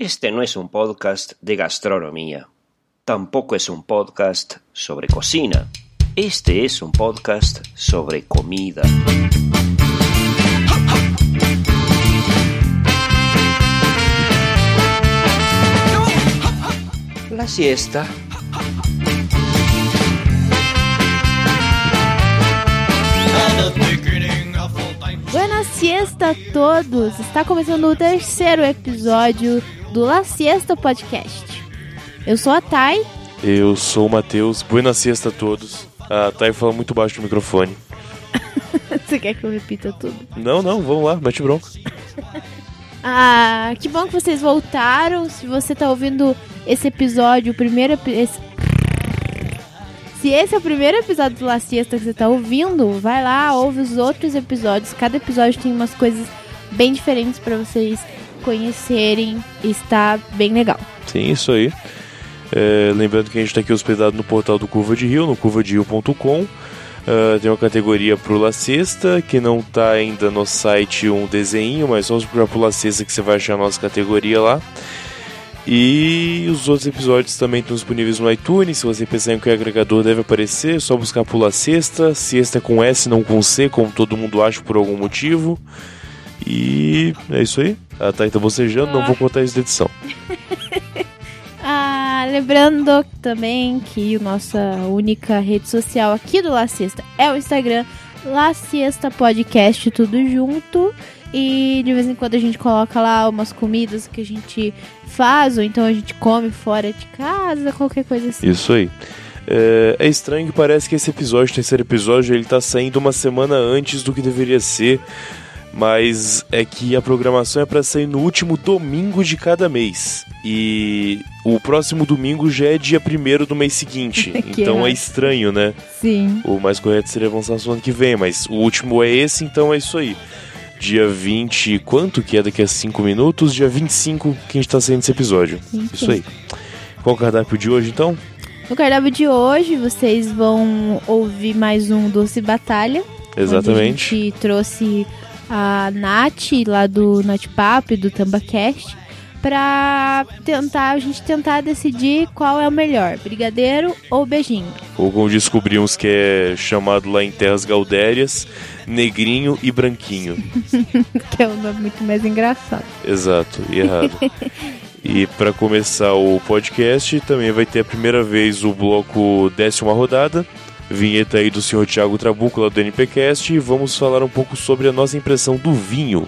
Este no es un podcast de gastronomía. Tampoco es un podcast sobre cocina. Este es un podcast sobre comida. La siesta Buenas siesta a todos! Está começando o terceiro episódio do La Siesta Podcast. Eu sou a Thay. Eu sou o Matheus. Buenas siesta a todos. A Thay fala muito baixo no microfone. Você quer que eu repita tudo? Não, não, vamos lá, mete bronca. Ah, que bom que vocês voltaram. Se você tá ouvindo esse episódio, o primeiro esse... Se esse é o primeiro episódio do La Siesta que você tá ouvindo, vai lá, ouve os outros episódios. Cada episódio tem umas coisas bem diferentes pra vocês conhecerem. Está bem legal. Sim, isso aí. É, lembrando que a gente está aqui hospedado no portal do Curva de Rio, no curvaderio.com. Ah, tem uma categoria pro La Sexta, que não tá ainda no site um desenho, mas só procurar pro La Sexta que você vai achar a nossa categoria lá. E os outros episódios também estão disponíveis no iTunes. Se você pensar em que agregador deve aparecer, é só buscar por La Sexta. Sexta com S, não com C, como todo mundo acha por algum motivo. E é isso aí. A Thay tá bocejando, não vou contar isso da edição. Ah, lembrando também que nossa única rede social aqui do La Siesta é o Instagram La Siesta Podcast, tudo junto. E de vez em quando a gente coloca lá umas comidas que a gente faz, ou então a gente come fora de casa, qualquer coisa assim. Isso aí. É, é estranho que parece que esse episódio, o terceiro episódio, ele tá saindo uma semana antes do que deveria ser. Mas é que a programação é para sair no último domingo de cada mês. E o próximo domingo já é dia primeiro do mês seguinte. Então é estranho, né? Sim. O mais correto seria avançar no ano que vem, mas o último é esse, então é isso aí. Dia 20, quanto que é daqui a 5 minutos? Dia 25 que a gente tá saindo esse episódio. Sim, Isso sim. aí. Qual o cardápio de hoje então? No cardápio de hoje, vocês vão ouvir mais um Doce Batalha. Exatamente. a gente trouxe a Nath lá do Natpap, do TambaCast, pra tentar, a gente tentar decidir qual é o melhor, brigadeiro ou beijinho. Ou como descobrimos que é chamado lá em Terras Galdérias, negrinho e branquinho. Que é um nome muito mais engraçado. Exato, e errado. E para começar o podcast, também vai ter a primeira vez o bloco Décima Rodada, vinheta aí do senhor Thiago Trabuco lá do NPcast, e vamos falar um pouco sobre a nossa impressão do vinho.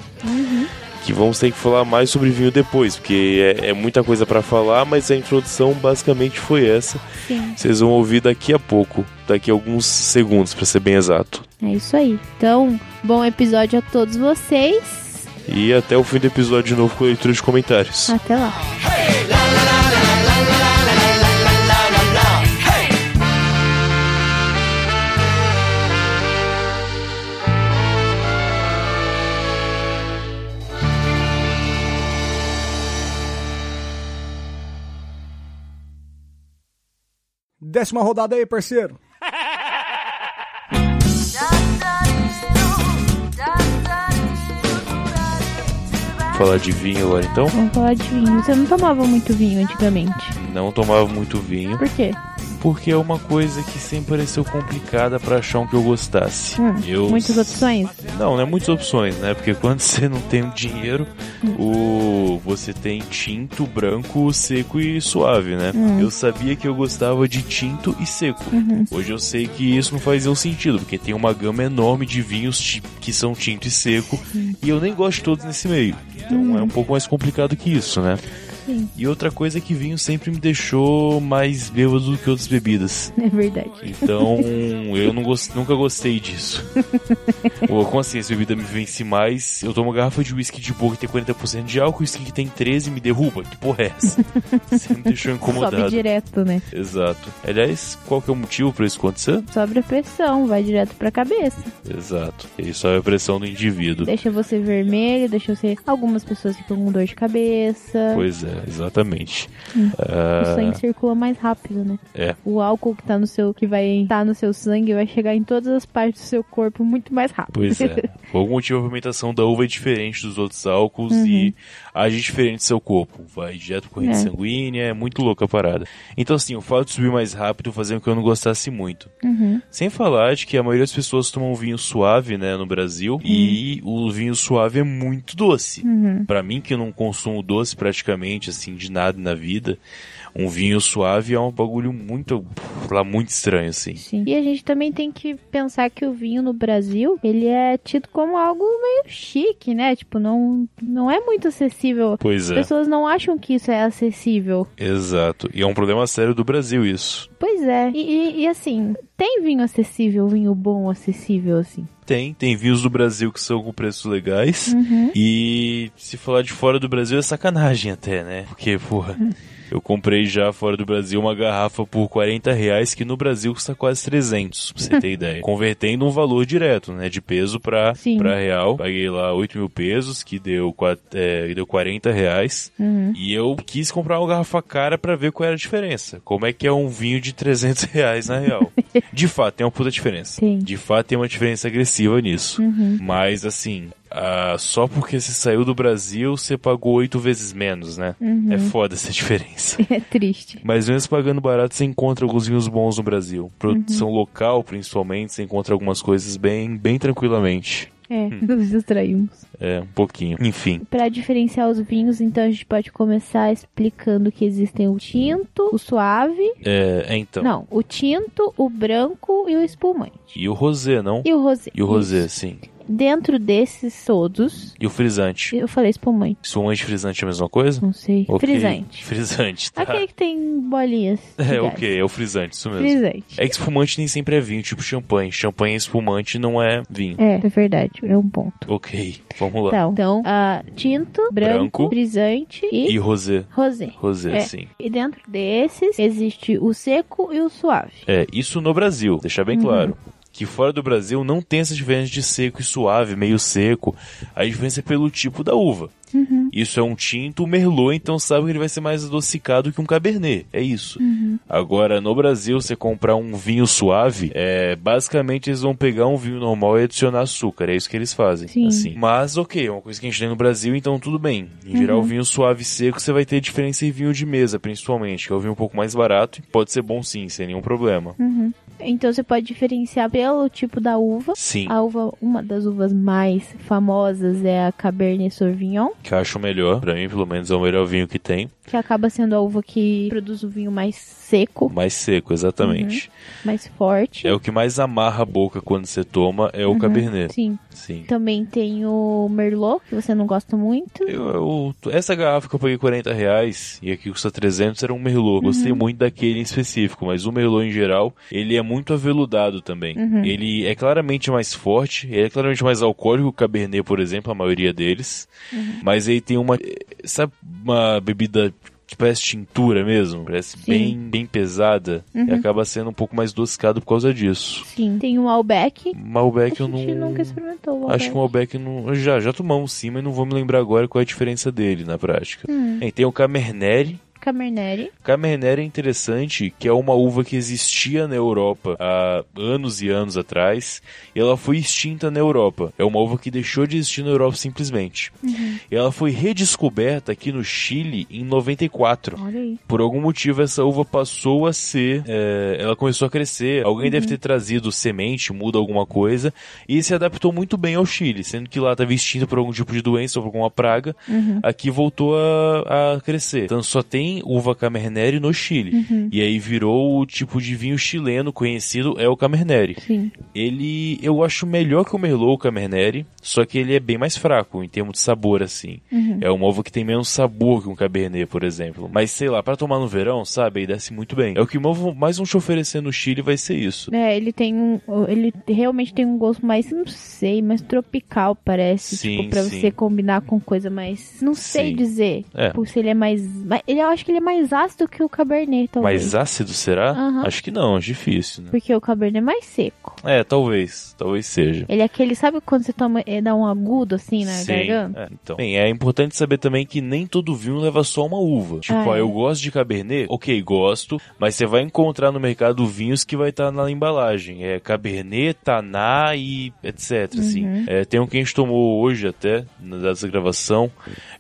Que vamos ter que falar mais sobre vinho depois, porque é, é muita coisa para falar, mas a introdução basicamente foi essa. Sim, Vocês vão ouvir daqui a pouco, daqui a alguns segundos, para ser bem exato. é isso aí. Então, bom episódio a todos vocês. E até o fim do episódio de novo com a leitura de comentários. Até lá. Décima rodada aí, parceiro. Falar de vinho agora então. Vamos falar de vinho. Você não tomava muito vinho antigamente. Não tomava muito vinho, Por quê? Porque é uma coisa que sempre pareceu complicada pra achar um que eu gostasse. Hum, eu... Muitas opções? Não, não é muitas opções, né? Porque quando você não tem o dinheiro, o... você tem tinto, branco, seco e suave, né? Eu sabia que eu gostava de tinto e seco. Hoje eu sei que isso não faz nenhum sentido, porque tem uma gama enorme de vinhos que são tinto e seco, e eu nem gosto de todos nesse meio. Então é um pouco mais complicado que isso, né? Sim. E outra coisa é que vinho sempre me deixou mais bêbado do que outras bebidas. É verdade. Então, eu gost- nunca gostei disso. Ou, como assim, essa bebida me vence mais? Eu tomo uma garrafa de whisky de boa que tem 40% de álcool, whisky que tem 13 me derruba? Que porra é essa? Você me deixou Sobe incomodado. direto, né? Exato. Aliás, qual que é o motivo pra isso acontecer? Sobe a pressão, vai direto pra cabeça. Exato. Ele sobe a pressão do indivíduo. Deixa você vermelho, deixa você. Algumas pessoas ficam com dor de cabeça. Pois é, exatamente. O Ah, sangue circula mais rápido, né? é. O álcool que tá no seu. que vai estar no seu sangue vai chegar em todas as partes do seu corpo muito mais rápido. Pois é. Por algum motivo a fermentação da uva é diferente dos outros álcools Uhum. e age diferente do seu corpo. Vai direto pra corrente É. sanguínea, é muito louca a parada. Então assim, o fato de subir mais rápido fazia com que eu não gostasse muito. Uhum. Sem falar de que a maioria das pessoas tomam vinho suave, né, no Brasil, e o vinho suave é muito doce. Uhum. Pra mim que não consumo doce praticamente assim de nada na vida, um vinho suave é um bagulho muito, lá muito estranho assim. Sim. E a gente também tem que pensar que o vinho no Brasil, ele é tido como algo meio chique, né? Tipo, não, não é muito acessível. Pois As é. pessoas não acham que isso é acessível. Exato. E é um problema sério do Brasil isso. Pois é. E, e- e, assim, tem vinho acessível, vinho bom acessível, assim. Tem, tem vinhos do Brasil que são com preços legais. Uhum. E se falar de fora do Brasil é sacanagem até, né? Porque, porra, eu comprei já fora do Brasil uma garrafa por 40 reais que no Brasil custa quase 300, pra você ter ideia. Convertendo um valor direto, né? De peso pra, Sim. pra real. Paguei lá 8 mil pesos, que deu, é, deu 40 reais. Uhum. E eu quis comprar uma garrafa cara pra ver qual era a diferença. Como é que é um vinho de 300 reais na real. De fato, tem uma puta diferença. Sim. De fato, tem uma diferença agressiva nisso. Uhum. Mas, assim, ah, só porque você saiu do Brasil, você pagou oito vezes menos, né? Uhum. É foda essa diferença. É triste. Mas mesmo pagando barato, você encontra alguns vinhos bons no Brasil. Produção Uhum. local, principalmente, você encontra algumas coisas bem, bem tranquilamente. É, Hum. nos distraímos. É, um pouquinho. Enfim. Para diferenciar os vinhos, então a gente pode começar explicando que existem o tinto, o suave. É, é, então. Não, o tinto, o branco e o espumante. E o rosé, não? E o rosé. E o rosé, sim. Dentro desses todos, E o frisante. eu falei espumante. Espumante e frisante é a mesma coisa? Não sei. Ok. Frisante. Frisante, tá. Aquele que tem bolinhas. É, gás. ok, é o frisante, isso mesmo. Frisante. É que espumante nem sempre é vinho, tipo champanhe. Champanhe é espumante, não é vinho. É, é verdade. É um ponto. Ok, vamos lá. Então, então ah, tinto, branco, Branco. frisante e, E rosé. rosé. Rosé, É. sim. E dentro desses existe o seco e o suave. É, isso no Brasil, deixar bem Uhum. claro. Que fora do Brasil não tem essa diferença de seco e suave, meio seco. A diferença é pelo tipo da uva. Uhum. Isso é um tinto Merlot, então sabe que ele vai ser mais adocicado que um Cabernet. É isso. Uhum. Agora, no Brasil, você comprar um vinho suave, é, basicamente eles vão pegar um vinho normal e adicionar açúcar. É isso que eles fazem. Sim. Assim. Mas, ok, é uma coisa que a gente tem no Brasil, então tudo bem. Em geral, Uhum. o vinho suave e seco, você vai ter diferença em vinho de mesa, principalmente, que é o vinho um pouco mais barato e pode ser bom sim, sem nenhum problema. Uhum. Então você pode diferenciar pelo tipo da uva. Sim, A uva, uma das uvas mais famosas é a Cabernet Sauvignon, que eu acho melhor. Pra mim, pelo menos, é o melhor vinho que tem. que acaba sendo a uva que produz o vinho mais seco, Mais seco, exatamente. mais forte. É o que mais amarra a boca quando você toma, é o Cabernet. Uhum. Sim. Sim. Também tem o Merlot, que você não gosta muito. Eu, eu- essa garrafa que eu paguei 40 reais e aqui custa 300 era um Merlot. Uhum. Gostei muito daquele em específico, mas o Merlot em geral, ele é muito aveludado também. Uhum. Ele é claramente mais forte, ele é claramente mais alcoólico que o Cabernet, por exemplo, a maioria deles. Uhum. Mas ele tem uma, sabe, uma bebida que parece tintura mesmo, parece Sim. bem, bem pesada Uhum. e acaba sendo um pouco mais adocicado por causa disso. Sim. Tem o Malbec. Malbec a eu não... gente nunca experimentou Malbec. Acho que o Malbec não. Já, já tomamos sim, mas não vou me lembrar agora qual é a diferença dele na prática. Hum. Tem o Cabernet. Cabernet. Cabernet é interessante, que é uma uva que existia na Europa há anos e anos atrás, e ela foi extinta na Europa. É uma uva que deixou de existir na Europa simplesmente. Uhum. E ela foi redescoberta aqui no Chile em 94. Olha aí. Por algum motivo essa uva passou a ser, é, ela começou a crescer. Alguém deve Uhum. ter trazido semente, muda alguma coisa e se adaptou muito bem ao Chile, sendo que lá estava extinta por algum tipo de doença ou por alguma praga. Uhum. Aqui voltou a, a crescer. Então só tem uva Cabernet no Chile. Uhum. E aí virou o tipo de vinho chileno conhecido é o Cabernet. Sim. Ele eu acho melhor que o Merlot o Cabernet, só que ele é bem mais fraco em termos de sabor assim. Uhum. É uma uva que tem menos sabor que um Cabernet, por exemplo. Mas sei lá, pra tomar no verão, sabe, aí desce muito bem. É o que mais- mais vão te oferecer no Chile vai ser isso. É, ele tem um. Ele realmente tem um gosto mais, não sei, mais tropical, parece. Sim, tipo, pra sim. você combinar com coisa mais. Não sei Sim. dizer. É. Tipo, se ele é mais. mas Ele, eu acho acho que ele é mais ácido que o Cabernet, talvez. Mais ácido, será? Aham. Acho que não, é difícil, né? Porque o Cabernet é mais seco. É, talvez. Talvez seja. Ele é aquele, sabe quando você toma, é, dá um agudo assim na Sim, garganta? é, então. Bem, é importante saber também que nem todo vinho leva só uma uva. Tipo, Ah, ah, é. eu gosto de Cabernet, ok, gosto, mas você vai encontrar no mercado vinhos que vai estar na embalagem. É Cabernet, Taná e etc, assim. Uhum. É, tem um que a gente tomou hoje até, na dessa gravação,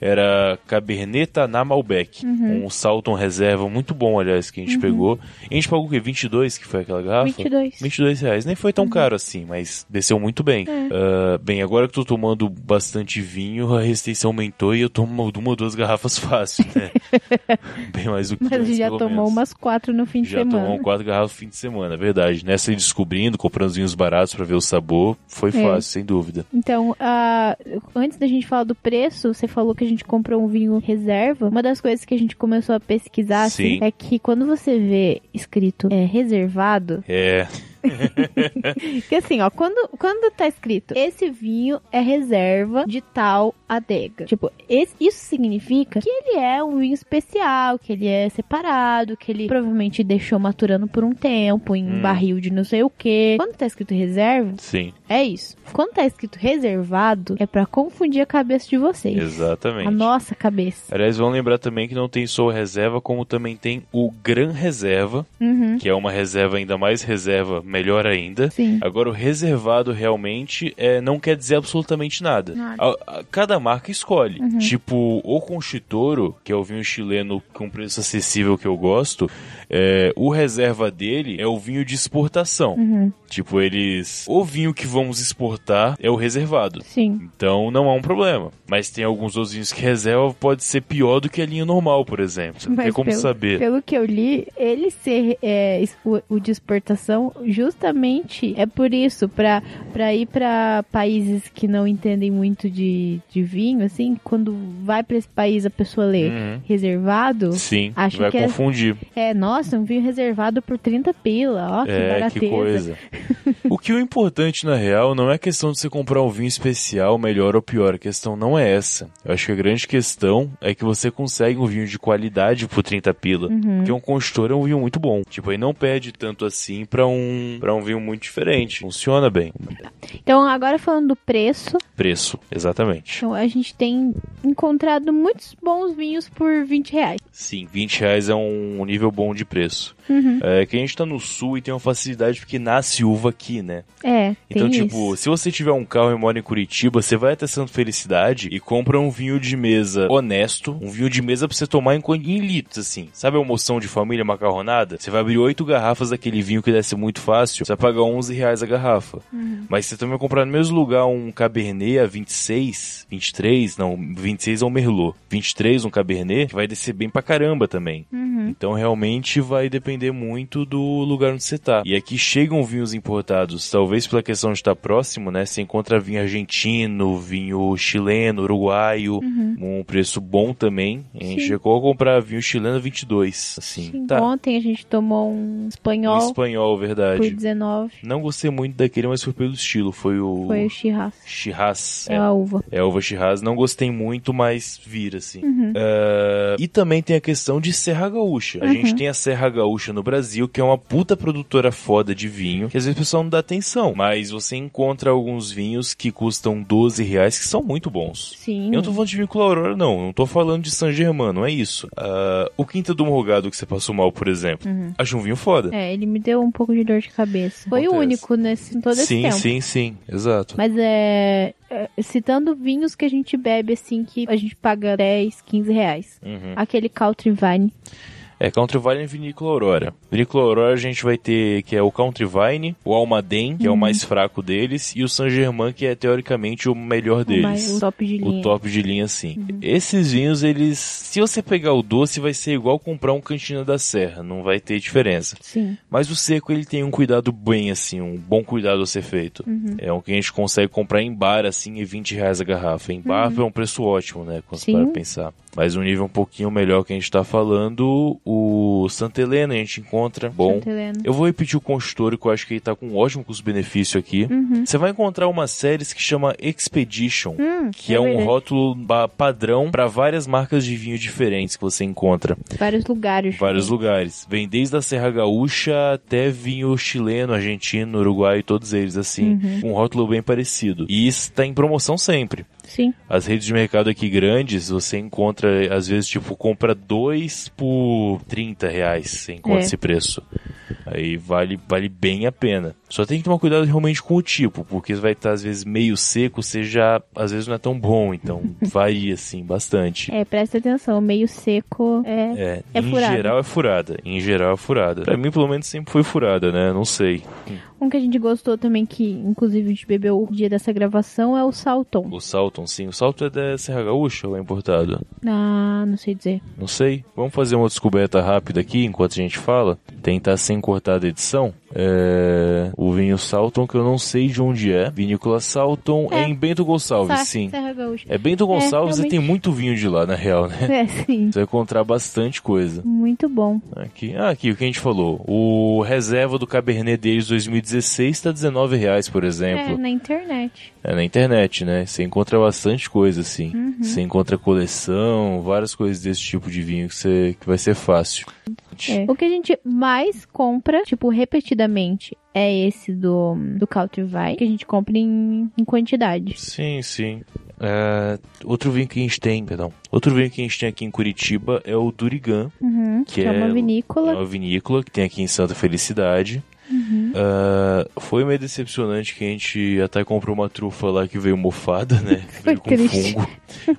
era Cabernet Taná Malbec. Uhum. Um Salton reserva muito bom, aliás, que a gente pegou. E a gente pagou o quê? 22, que foi aquela garrafa? 22. 22 reais. Nem foi tão caro assim, mas desceu muito bem. É. Ah, bem, agora que eu tô tomando bastante vinho, a restrição aumentou e eu tomo uma, ou duas garrafas fácil, né? bem mais do que Mas dois, já tomou menos. umas quatro no fim de Já semana. tomou quatro garrafas no fim de semana, é verdade. Nessa aí descobrindo, comprando os vinhos baratos pra ver o sabor, foi É. fácil, sem dúvida. Então, ah, antes da gente falar do preço, você falou que a gente comprou um vinho reserva. Uma das coisas que a gente começou a pesquisar assim, Sim. é que quando você vê escrito é, reservado, É, que assim, ó, quando, quando tá escrito esse vinho é reserva de tal adega. Tipo, esse- isso significa que ele é um vinho especial, que ele é separado, que ele provavelmente deixou maturando por um tempo em Hum. barril de não sei o que. Quando tá escrito reserva, sim, é isso. Quando tá escrito reservado, é pra confundir a cabeça de vocês. exatamente. A nossa cabeça. Aliás, vamos lembrar também que não tem só o reserva, como também tem o Gran Reserva, Uhum. que é uma reserva ainda mais reserva, melhor ainda. Sim. Agora, o reservado realmente é, não quer dizer absolutamente nada. Nada. A- a- cada marca escolhe. Uhum. Tipo, o Conchitoro, que é o vinho chileno com preço acessível que eu gosto, é, o reserva dele é o vinho de exportação. Uhum. Tipo, eles. O vinho que vamos exportar é o reservado. Sim. Então não há um problema. Mas tem alguns outros vinhos que reserva pode ser pior do que a linha normal, por exemplo. Você não tem Mas como pelo, saber. Pelo que eu li, ele ser é, o, o de exportação justamente é por isso, pra, pra ir pra países que não entendem muito de, de vinho, assim, quando vai pra esse país a pessoa lê Uhum. reservado, Sim, Acho vai que é- confundir. é, nossa, um vinho reservado por 30 pila, ó, que É, barateza. que coisa. o que o importante, na real, não é a questão de você comprar um vinho especial, melhor ou pior. A questão não é essa. Eu acho que a grande questão é que você consegue um vinho de qualidade por 30 pila. Uhum. Porque um construtor é um vinho muito bom. Tipo, aí não perde tanto assim pra um, pra um vinho muito diferente. Funciona bem. Então, agora falando do preço, Preço, exatamente. então, a gente tem encontrado muitos bons vinhos por 20 reais. Sim, 20 reais é um nível bom de preço. Uhum. É que a gente tá no sul e tem uma facilidade porque nasce uva aqui, né? É, Então, tipo, isso. se você tiver um carro e mora em Curitiba, você vai até Santa Felicidade e compra um vinho de mesa honesto, um vinho de mesa pra você tomar em, em litros, assim. Sabe a almoção de família macarronada? Você vai abrir oito garrafas daquele vinho que desce muito fácil, você vai pagar 11 reais a garrafa. Uhum. Mas você também vai comprar no mesmo lugar um Cabernet a 26, 23, não, 26 é um Merlot. 23 um Cabernet, que vai descer bem pra caramba também. Uhum. Então realmente vai depender muito do lugar onde você tá. E aqui chegam vinhos importados, talvez pela questão de estar próximo, né? Você encontra vinho argentino, vinho chileno, uruguaio, Uhum. um preço bom também. A gente Sim. chegou a comprar vinho chileno 22, assim. Sim, Tá. Ontem a gente tomou um Um espanhol espanhol, por verdade. 19. Não gostei muito daquele, mas foi pelo estilo. Foi o Foi o Shiraz. Shiraz. É a uva. É, uva Shiraz. Não gostei muito, mas vira, assim. Uhum. É, e também tem a questão de Serra Gaúcha. A Uhum. gente tem a Serra Gaúcha no Brasil, que é uma puta produtora foda de vinho, que às vezes o pessoal não dá atenção. Mas você encontra alguns vinhos que custam 12 reais, que são muito bons. Sim. Eu não tô falando de vinho Aurora, não. Não tô falando de San Germain, não é isso. Ah, o Quinta do Morgado que você passou mal, por exemplo. Uhum. Acho um vinho foda. É, ele me deu um pouco de dor de cabeça. Foi o Acontece. único nesse, em todo esse sim, tempo. sim, sim. Exato. Mas é, é, Citando vinhos que a gente bebe, assim, que a gente paga 10, 15 reais. Uhum. Aquele Country Vine. É Country Vine e Vinícola Aurora. Vinícola Aurora a gente vai ter que é o Country Vine, o Almaden, que é o mais fraco deles, e o Saint Germain, que é teoricamente o melhor deles. o top de linha. O top de linha, sim. Esses vinhos, eles. Se você pegar o doce, vai ser igual comprar um Cantina da Serra. Não vai ter diferença. Sim. Mas o seco, ele tem um cuidado bem, assim, um bom cuidado a ser feito. Uhum. É um que a gente consegue comprar em bar, assim, e 20 reais a garrafa. Em bar é um preço ótimo, né? Quando você Uhum. Sim. para pensar. Mas um nível um pouquinho melhor que a gente tá falando, o O Santa Helena a gente encontra. Bom. Eu vou repetir o consultório, que eu acho que ele tá com um ótimo custo-benefício aqui. Uhum. Você vai encontrar uma série que chama Expedition, Hum, que é, um verdade. rótulo padrão para várias marcas de vinho diferentes que você encontra Vários lugares. vários lugares. Vem desde a Serra Gaúcha até vinho chileno, argentino, uruguai, todos eles assim, Uhum. um rótulo bem parecido. E isso está em promoção sempre. Sim. As redes de mercado aqui grandes, você encontra, às vezes, tipo, compra dois por 30 reais, você encontra É. esse preço. Aí vale, vale bem a pena. Só tem que tomar cuidado realmente com o tipo, porque vai estar, às vezes, meio seco, você já, às vezes, não é tão bom, então varia, assim, bastante. É, presta atenção, meio seco é. É, É em furada. geral é furada. Em geral é furada. Pra mim, pelo menos, sempre foi furada, né? Não sei. Um que a gente gostou também, que inclusive a gente bebeu o dia dessa gravação, é o Salton. O Salton, sim. O Salto é da Serra Gaúcha ou é importado? Ah, não sei dizer. Não sei. Vamos fazer uma descoberta rápida aqui enquanto a gente fala. Tentar sem cortar a edição. É... O vinho Salton, que eu não sei de onde é. Vinícola Salton é, É. em Bento Gonçalves, Sa- sim. Serra Gaúcha. É Bento Gonçalves e realmente. tem muito vinho de lá, na real, né? É, sim. Você vai encontrar bastante coisa. Muito bom. Aqui, ah, aqui o que a gente falou. O reserva do Cabernet deles 2016 está R$19,00, por É, exemplo. na internet. É na internet, né? Você encontra bastante coisa, assim. Uhum. Você encontra coleção, várias coisas desse tipo de vinho que, você, que vai ser fácil. É. O que a gente mais compra, tipo, repetidamente, é esse do, do Vai, que a gente compra em, em quantidade. Sim, sim. É, outro vinho que a gente tem, perdão. Outro vinho que a gente tem aqui em Curitiba é o Durigan, Uhum, que que é uma é vinícola. uma vinícola que tem aqui em Santa Felicidade. Uhum. Ah, foi meio decepcionante que a gente até comprou uma trufa lá que veio mofada, né? Veio com triste. fungo.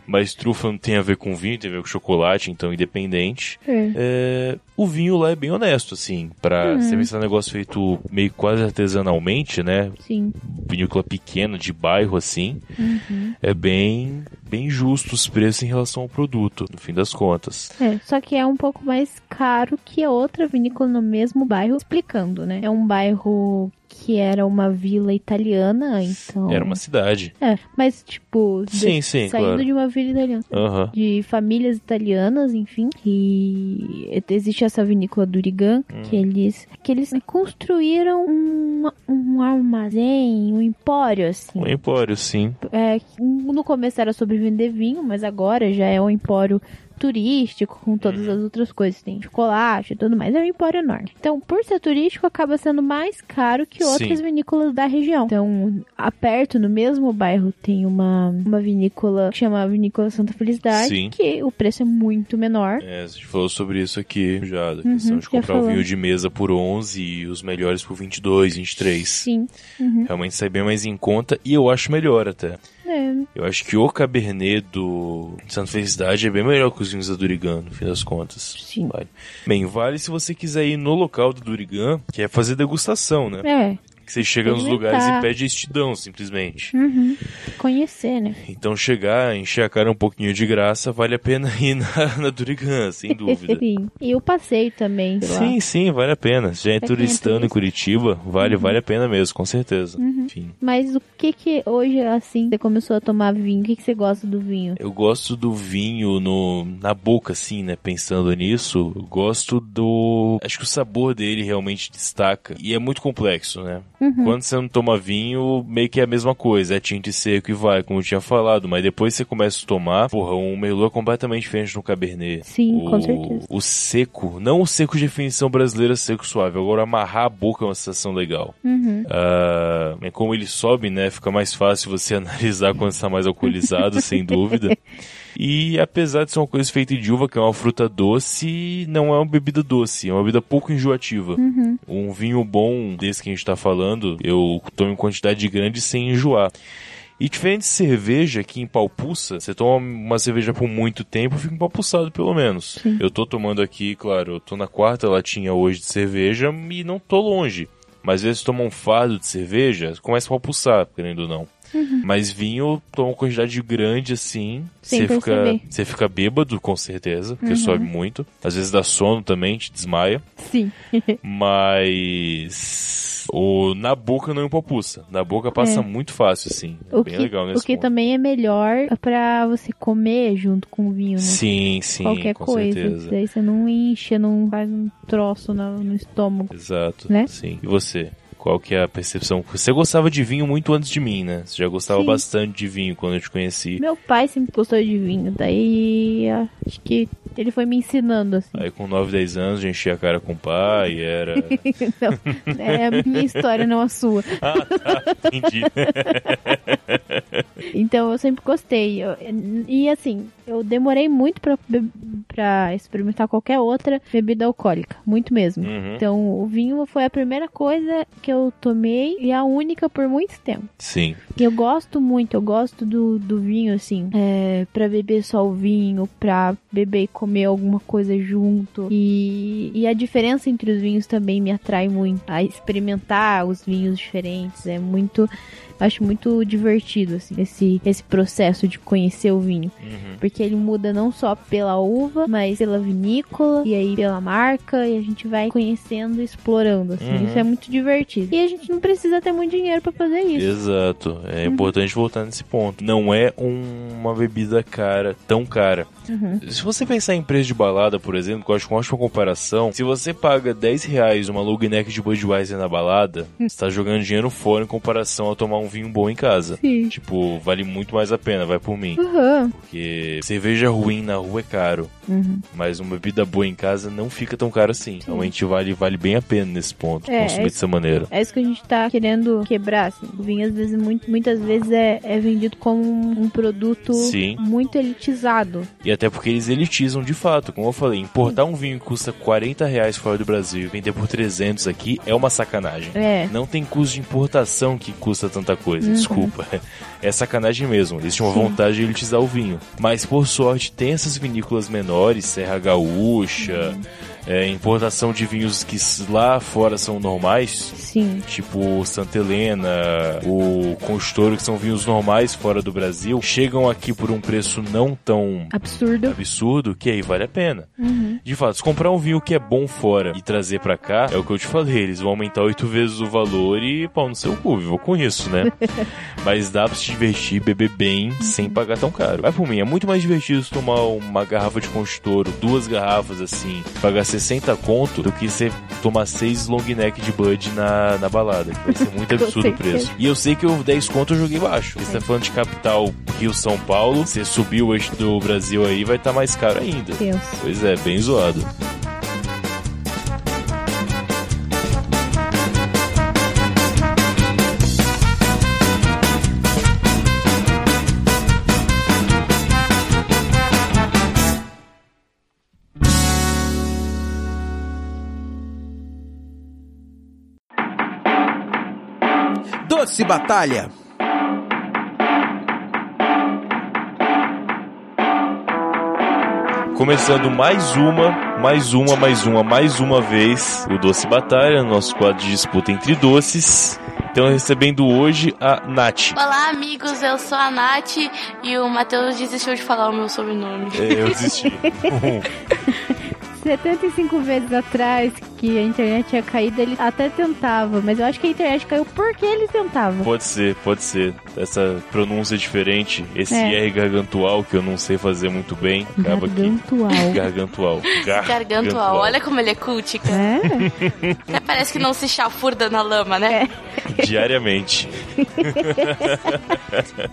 Mas trufa não tem a ver com vinho, tem a ver com chocolate, então independente. É. É, o vinho lá é bem honesto, assim. Pra Uhum. você pensar um negócio feito meio quase artesanalmente, né? Sim. Vinícola pequena, de bairro, assim. Uhum. É bem, bem justo os preços em relação ao produto, no fim das contas. É, só que é um pouco mais caro que a outra vinícola no mesmo bairro, explicando, né? É um bairro que era uma vila italiana, então. Era uma cidade. É, mas tipo, de- Sim, sim, saindo claro. de uma vila italiana. Aham. De famílias italianas, enfim. E existe essa vinícola Durigan, Hum. que eles que eles construíram um, um armazém, um empório, assim. Um empório, sim. É, no começo era sobre vender vinho, mas agora já é um empório turístico com todas Uhum. as outras coisas, tem chocolate e tudo mais, é um empório enorme. Então, por ser turístico, acaba sendo mais caro que outras Sim. vinícolas da região. Então, a perto, no mesmo bairro, tem uma, uma vinícola que chama Vinícola Santa Felicidade, Sim. que o preço é muito menor. É, a gente falou sobre isso aqui já, da Uhum, questão de comprar o vinho de mesa por 11 e os melhores por 22, 23. Sim. Uhum. Realmente sai bem mais em conta e eu acho melhor até. É, Eu acho que o Cabernet do Santa Felicidade é bem melhor que os vinhos da Durigan, no fim das contas. sim. Vale. Bem, vale se você quiser ir no local do Durigan, que é fazer degustação, né? É. Você chega nos lugares e pede estidão, simplesmente. Uhum. Conhecer, né? Então chegar, encher a cara um pouquinho de graça, vale a pena ir na, na Durigan, sem dúvida. Sim. E o passeio também. Sim, sim, vale a pena. Se já é Pra quem é turistando em. Curitiba, vale, vale a pena mesmo, com certeza. Enfim. Mas o que que hoje, assim, você começou a tomar vinho? O que que você gosta do vinho? Eu gosto do vinho no, na boca, assim, né? Pensando nisso, eu gosto do. Acho que o sabor dele realmente destaca. E é muito complexo, né? Uhum. Quando você não toma vinho, meio que é a mesma coisa. É tinta e seco e vai, como eu tinha falado. Mas depois você começa a tomar, porra, um Merlot é completamente diferente no Cabernet. Sim, o, com certeza. O seco, não o seco de definição brasileira seco suave. Agora amarrar a boca é uma sensação legal. Uhum. Ah, é como ele sobe, né? Fica mais fácil você analisar quando está mais alcoolizado, sem dúvida. E apesar de ser uma coisa feita de uva, que é uma fruta doce, não é uma bebida doce, é uma bebida pouco enjoativa. Uhum. Um vinho bom desse que a gente tá falando, eu tomo em quantidade grande sem enjoar. E diferente de cerveja, que empalpuça, você toma uma cerveja por muito tempo, fica empalpuçado pelo menos. Sim. Eu tô tomando aqui, claro, eu tô na quarta latinha hoje de cerveja e não tô longe. Mas às vezes toma um fardo de cerveja, começa a palpuçar, querendo ou não. Mas vinho toma uma quantidade grande assim, Uhum. Você fica, você fica bêbado, com certeza, porque Uhum. sobe muito. Às vezes dá sono também, te desmaia. Sim. Mas o na boca não empapuça. Na boca passa É. muito fácil, assim. É O bem que, legal nesse o que ponto. também é melhor pra você comer junto com o vinho, né? Sim, sim, Qualquer coisa. certeza. Daí você não incha, não faz um troço no, no estômago. Exato. Né? Sim. E você? Qual que é a percepção? Você gostava de vinho muito antes de mim, né? Você já gostava Sim. bastante de vinho quando eu te conheci. Meu pai sempre gostou de vinho, daí acho que ele foi me ensinando, assim. Aí com 9, 10 anos, já enchia a cara com o pai, era... Então, é a minha história, não a sua. ah, tá, entendi. Então eu sempre gostei. Eu- e assim, eu demorei muito pra, pra experimentar qualquer outra bebida alcoólica. Muito mesmo. Uhum. Então o vinho foi a primeira coisa que eu tomei e a única por muito tempo. Sim. Eu gosto muito, eu gosto do, do vinho, assim, é, pra beber só o vinho, pra beber e comer alguma coisa junto. E, e a diferença entre os vinhos também me atrai muito. A experimentar os vinhos diferentes é muito. Acho muito divertido, assim, esse, esse processo de conhecer o vinho. Uhum. Porque ele muda não só pela uva, mas pela vinícola, e aí pela marca, e a gente vai conhecendo e explorando, assim. Uhum. Isso é muito divertido. E a gente não precisa ter muito dinheiro pra fazer isso. Exato. É Uhum. importante voltar nesse ponto. Não é um- uma bebida cara, tão cara. Uhum. Se você pensar em preço de balada, por exemplo, que eu acho uma ótima comparação, se você paga 10 reais uma long neck de Budweiser na balada, você tá jogando dinheiro fora em comparação a tomar um vinho bom em casa. Sim. Tipo, vale muito mais a pena, vai por mim. Uhum. Porque cerveja ruim na rua é caro, Uhum. mas uma bebida boa em casa não fica tão caro assim. Realmente vale, vale bem a pena nesse ponto, É, consumir é- dessa maneira. É isso que a gente tá querendo quebrar, assim. O vinho, às vezes, muito, muitas vezes é, é vendido como um, um produto Sim. muito elitizado. E até porque eles elitizam de fato. Como eu falei, importar um vinho que custa 40 reais fora do Brasil e vender por 300 aqui é uma sacanagem. É. Não tem custo de importação que custa tanta coisa, Uhum. desculpa. É sacanagem mesmo. Eles tinham Sim. vontade de elitizar o vinho. Mas por sorte tem essas vinícolas menores, Serra Gaúcha, Uhum. É, importação de vinhos que lá fora são normais. Sim. Tipo Santa Helena, o Constouro, que são vinhos normais fora do Brasil, chegam aqui por um preço não tão Absurdo. absurdo que aí vale a pena. Uhum. De fato, se comprar um vinho que é bom fora e trazer pra cá, é o que eu te falei, eles vão aumentar oito vezes o valor e pau no seu cu, vou com isso, né? Mas dá pra se divertir, beber bem, sem pagar tão caro. Vai por mim, é muito mais divertido tomar uma garrafa de constouro, duas garrafas assim, pagar 60 conto, do que você tomar seis long neck de Bud na, na balada. Vai ser muito absurdo o preço. E eu sei que eu 10 conto eu joguei baixo. Você tá falando de capital Rio-São Paulo, você subiu o eixo do Brasil aí, vai estar mais caro ainda. Deus. Pois é, bem zoado. Doce Batalha. Começando mais uma, mais uma, mais uma, mais uma vez o Doce Batalha, nosso quadro de disputa entre doces. Então recebendo hoje a Nath. Olá, amigos, eu sou a Nath e o Matheus desistiu de falar o meu sobrenome. É, eu desisti. 75 vezes atrás que a internet ia cair, ele até tentava, mas eu acho que a internet caiu porque ele tentava. pode ser, pode ser. Essa pronúncia diferente, esse É. R gargantual que eu não sei fazer muito bem, acaba aqui. Gargantual. Gargantual. Gargantual, olha como ele é cult, cara. É? Até parece que não se chafurda na lama, né? Diariamente.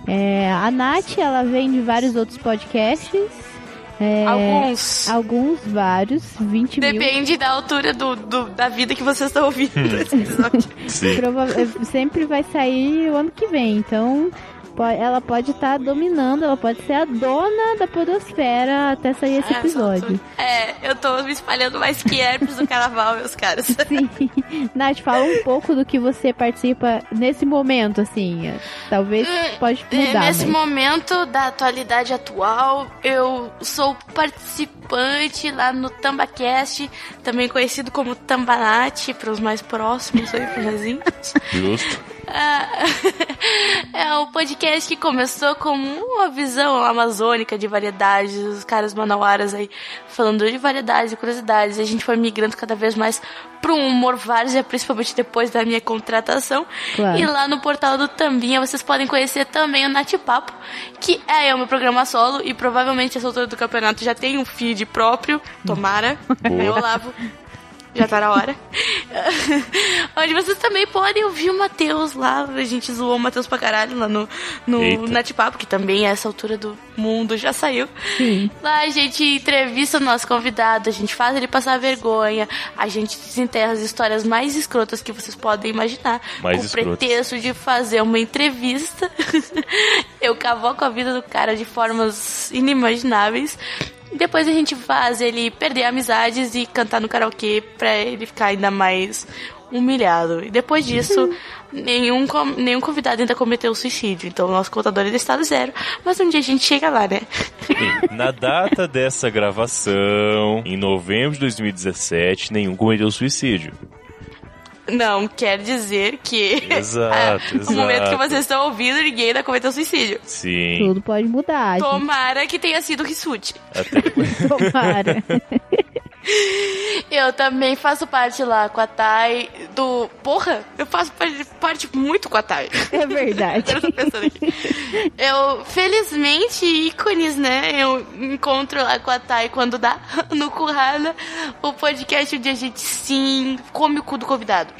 É, a Nath, ela vem de vários outros podcasts. É, Alguns. Alguns, vários, 20 mil. Depende da altura do, do- da vida que vocês estão ouvindo esse episódio. É, sempre vai sair o ano que vem. Então, ela pode estar dominando, ela pode ser a dona da podosfera até sair esse Ah, episódio. É, eu tô me espalhando mais que herpes do carnaval, meus caros. Sim. Nath, fala um pouco do que você participa nesse momento, assim. é, Talvez pode É, mudar, Nesse mas... momento da atualidade atual, eu sou participante lá no TambaCast, também conhecido como Tambanate, para os mais próximos aí, para. Justo. É um podcast que começou como uma visão amazônica de variedades, os caras manauaras aí falando de variedades e curiosidades. E a gente foi migrando cada vez mais para um humor várzea, principalmente depois da minha contratação. Claro. E lá no portal do Tambinha vocês podem conhecer também o Natipapo, que é o meu programa solo e provavelmente essa altura do campeonato já tem um feed próprio, tomara, né, Olavo? Já tá na hora. Onde vocês também podem ouvir o Matheus lá. A gente zoou o Matheus pra caralho lá no, no. Natipapo, que também a essa altura do mundo já saiu. Sim. Lá a gente entrevista o nosso convidado, a gente faz ele passar vergonha, a gente desenterra as histórias mais escrotas que vocês podem imaginar. Mais com o escrotas. pretexto de fazer uma entrevista. Eu cavoco a vida do cara de formas inimagináveis. Depois a gente faz ele perder amizades e cantar no karaokê pra ele ficar ainda mais humilhado. E depois disso, nenhum, nenhum convidado ainda cometeu suicídio. Então o nosso contador ainda está no zero. Mas um dia a gente chega lá, né? Bem, na data dessa gravação, em novembro de 2017, nenhum cometeu suicídio. Não quer dizer que Exato, no momento que vocês estão ouvindo, ninguém ainda cometeu suicídio. Sim. Tudo pode mudar, gente. Tomara que tenha sido Rissuti. Até Tomara. Eu também faço parte lá com a Thay do. Porra, eu faço parte, parte muito com a Thay. É verdade. Eu tô pensando aqui. Eu, felizmente, ícones, né? Eu encontro lá com a Thay quando dá no Currada o podcast onde a gente sim come o cu do convidado.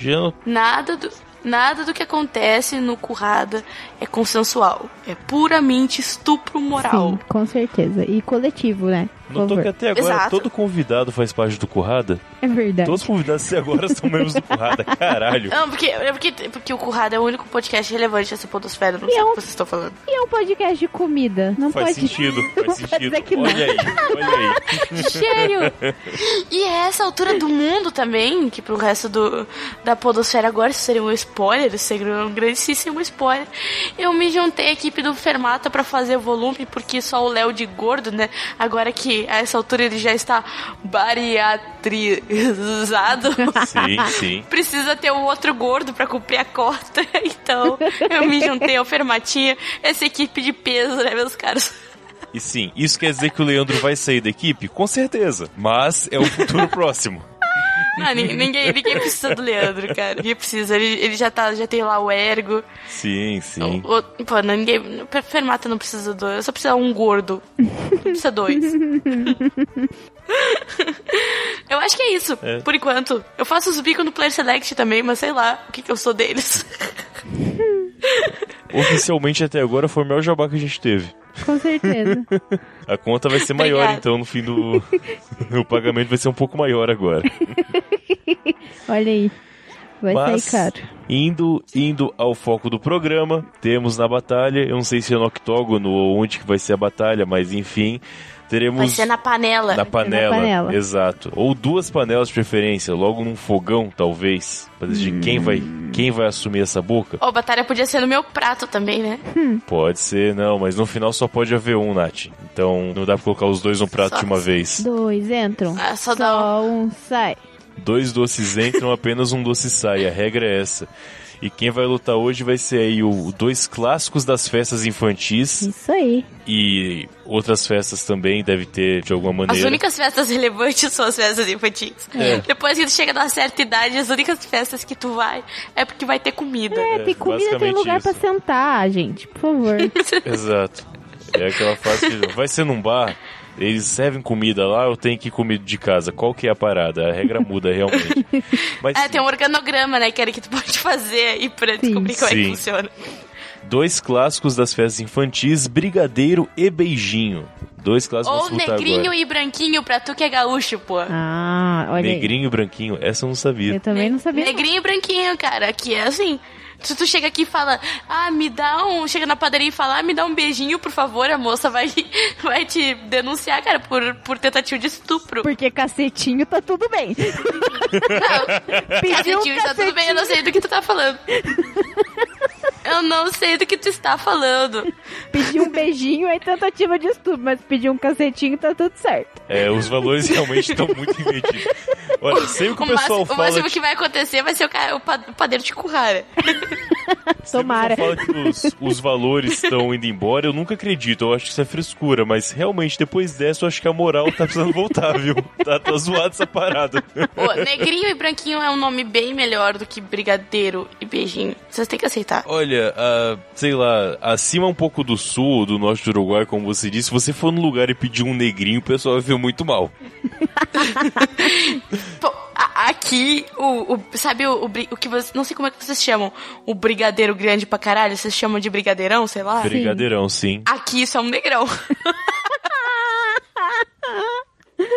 Nada do, nada do que acontece no Currada é consensual. É puramente estupro moral. Sim, com certeza. E coletivo, né? Por notou favor. que até agora Exato. todo convidado faz parte do Currada? É verdade. Todos os convidados até agora são membros do Currada, caralho. Não, porque, é porque, porque o Currada é o único podcast relevante dessa podosfera. Não E sei é o um- que vocês estão falando. E é um podcast de comida. Não Faz pode... sentido, não faz pode sentido. dizer que não. Olha aí, olha aí. Cheiro! e é essa altura do mundo também, que pro resto do, da podosfera agora isso seria um spoiler, isso seria um grandíssimo spoiler. Eu me juntei à equipe do Fermata pra fazer volume, porque só o Léo de gordo, né? Agora que a essa altura ele já está bariatrizado. Sim, sim. Precisa ter um outro gordo pra cumprir a cota. Então, eu me juntei ao Fermatinha, essa equipe de peso, né, meus caros? E sim, isso quer dizer que o Leandro vai sair da equipe? Com certeza. Mas é o futuro próximo. Não, ninguém, ninguém, ninguém precisa do Leandro, cara. Ninguém precisa. Ele, ele já, tá, já tem lá o ergo. Sim, sim. O, o- pô, não, ninguém. o Fermata não precisa do. Eu só precisa um gordo. Não precisa dois. Eu acho que é isso, É. por enquanto. Eu faço os bicos no Player Select também, mas sei lá o que, que eu sou deles. Oficialmente até agora foi o maior jabá que a gente teve. Com certeza. A conta vai ser maior, Obrigada. então no fim do. o pagamento vai ser um pouco maior agora. Olha aí. Vai Mas, sair caro. indo, indo ao foco do programa, temos na batalha, eu não sei se é no octógono ou onde que vai ser a batalha, mas enfim, teremos Vai ser na panela. na panela, panela. exato. Ou duas panelas de preferência, logo num fogão, talvez, pra decidir quem vai quem vai assumir essa boca. Ô, batalha podia ser no meu prato também, né? Pode ser, não, mas no final só pode haver um, Nath. Então não dá pra colocar os dois no prato Só- de uma vez. Dois entram. Ah, só dá Só um sai. Dois doces entram, apenas um doce sai. A regra é essa. E quem vai lutar hoje vai ser aí o dois clássicos das festas infantis Isso aí. e outras festas também deve ter de alguma As maneira. únicas festas relevantes são as festas infantis. É. Depois que tu chega numa certa idade, as únicas festas que tu vai é porque vai ter comida. É, tem comida, tem lugar isso. pra sentar, gente. Por favor. Exato. É aquela fase que vai ser num bar, eles servem comida lá, eu tenho que ir comido de casa. Qual que é a parada? A regra muda realmente. Mas É, tem um organograma, né, que era que tu pode fazer aí pra descobrir como é que Sim. funciona. dois clássicos das festas infantis, brigadeiro e beijinho. Dois clássicos Ou negrinho agora. e branquinho pra tu que é gaúcho, pô. Ah, olha Negrinho e branquinho, essa eu não sabia. aí. Eu também não sabia. Negrinho e branquinho, cara, que é assim. Se tu chega aqui e fala, ah, me dá um. Chega na padaria e fala, ah, me dá um beijinho, por favor, a moça vai, vai te denunciar, cara, por, por tentativa de estupro. Porque cacetinho tá tudo bem. Pediu um Cacetinho, tá tudo bem, eu não sei do que tu tá falando. Eu não sei do que tu está falando. Pediu um beijinho é tentativa de estupro, mas pediu um cacetinho tá tudo certo. É, os valores realmente estão muito invertidos. Olha, sempre que o O pessoal máximo, o fala máximo que, que vai acontecer vai ser o, cara, o pa- o padeiro de currara. Tomara. fala que os, os valores estão indo embora, eu nunca acredito. Eu acho que isso é frescura, mas realmente depois dessa eu acho que a moral tá precisando voltar, viu? Tá, tá zoado essa parada. Pô, negrinho e branquinho é um nome bem melhor do que brigadeiro e beijinho. Vocês têm que aceitar. Olha, ah, sei lá, acima um pouco do sul, do norte do Uruguai, como você disse, se você for no lugar e pedir um negrinho, o pessoal vai ver muito mal. Pô, aqui, o, o- sabe o, o, o que você. Não sei como é que vocês chamam. O brigadeiro grande pra caralho, vocês chamam de brigadeirão, sei lá? Brigadeirão, sim. Aqui isso é um negrão.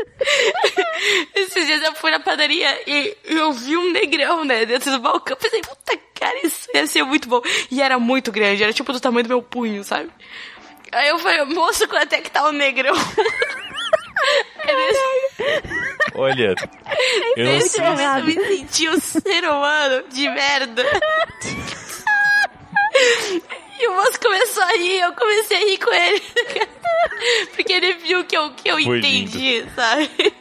Esses dias eu fui na padaria e eu vi um negrão, né, dentro do balcão. Pensei, puta cara, isso ia ser muito bom. E era muito grande, era tipo do tamanho do meu punho, sabe? Aí eu falei, moço, quanto é que tá o negrão? Olha, eu não Nesse sei. momento eu me senti um ser humano de merda. E o moço começou a rir, eu comecei a rir com ele. Porque ele viu que eu, que eu Foi entendi, sabe?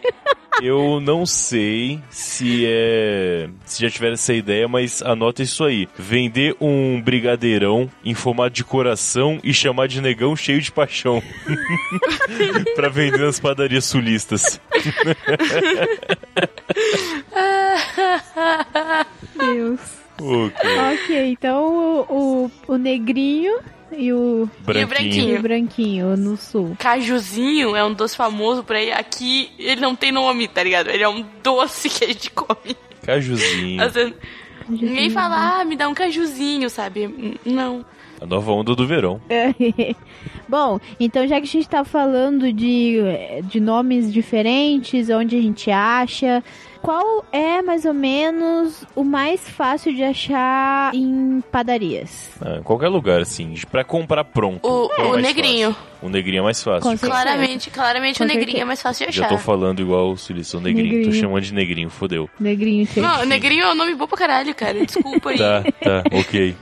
Eu não sei se é. Se já tiver essa ideia, mas anota isso aí. Vender um brigadeirão em formato de coração e chamar de negão cheio de paixão. pra vender nas padarias sulistas. Deus. Ok. Ok, então o, o, o negrinho e o, E o Branquinho. e o branquinho no sul. Cajuzinho é um doce famoso por aí. Aqui ele não tem nome, tá ligado? Ele é um doce que a gente come. Cajuzinho. Vezes, ninguém fala, ah, me dá um cajuzinho, sabe? Não. A nova onda do verão. Bom, então já que a gente tá falando de, de nomes diferentes, onde a gente acha, qual é mais ou menos o mais fácil de achar em padarias? Ah, em qualquer lugar, assim. Pra comprar pronto. O, é o negrinho. fácil? O negrinho é mais fácil. Claramente, claramente Com o negrinho certeza. é mais fácil de Já tô achar. falando igual o Sulição negrinho. Tô Negrinho. chamando de negrinho, fodeu. Negrinho cheio. Não, negrinho é um nome bom pra caralho, cara. Desculpa aí. Tá, tá, ok.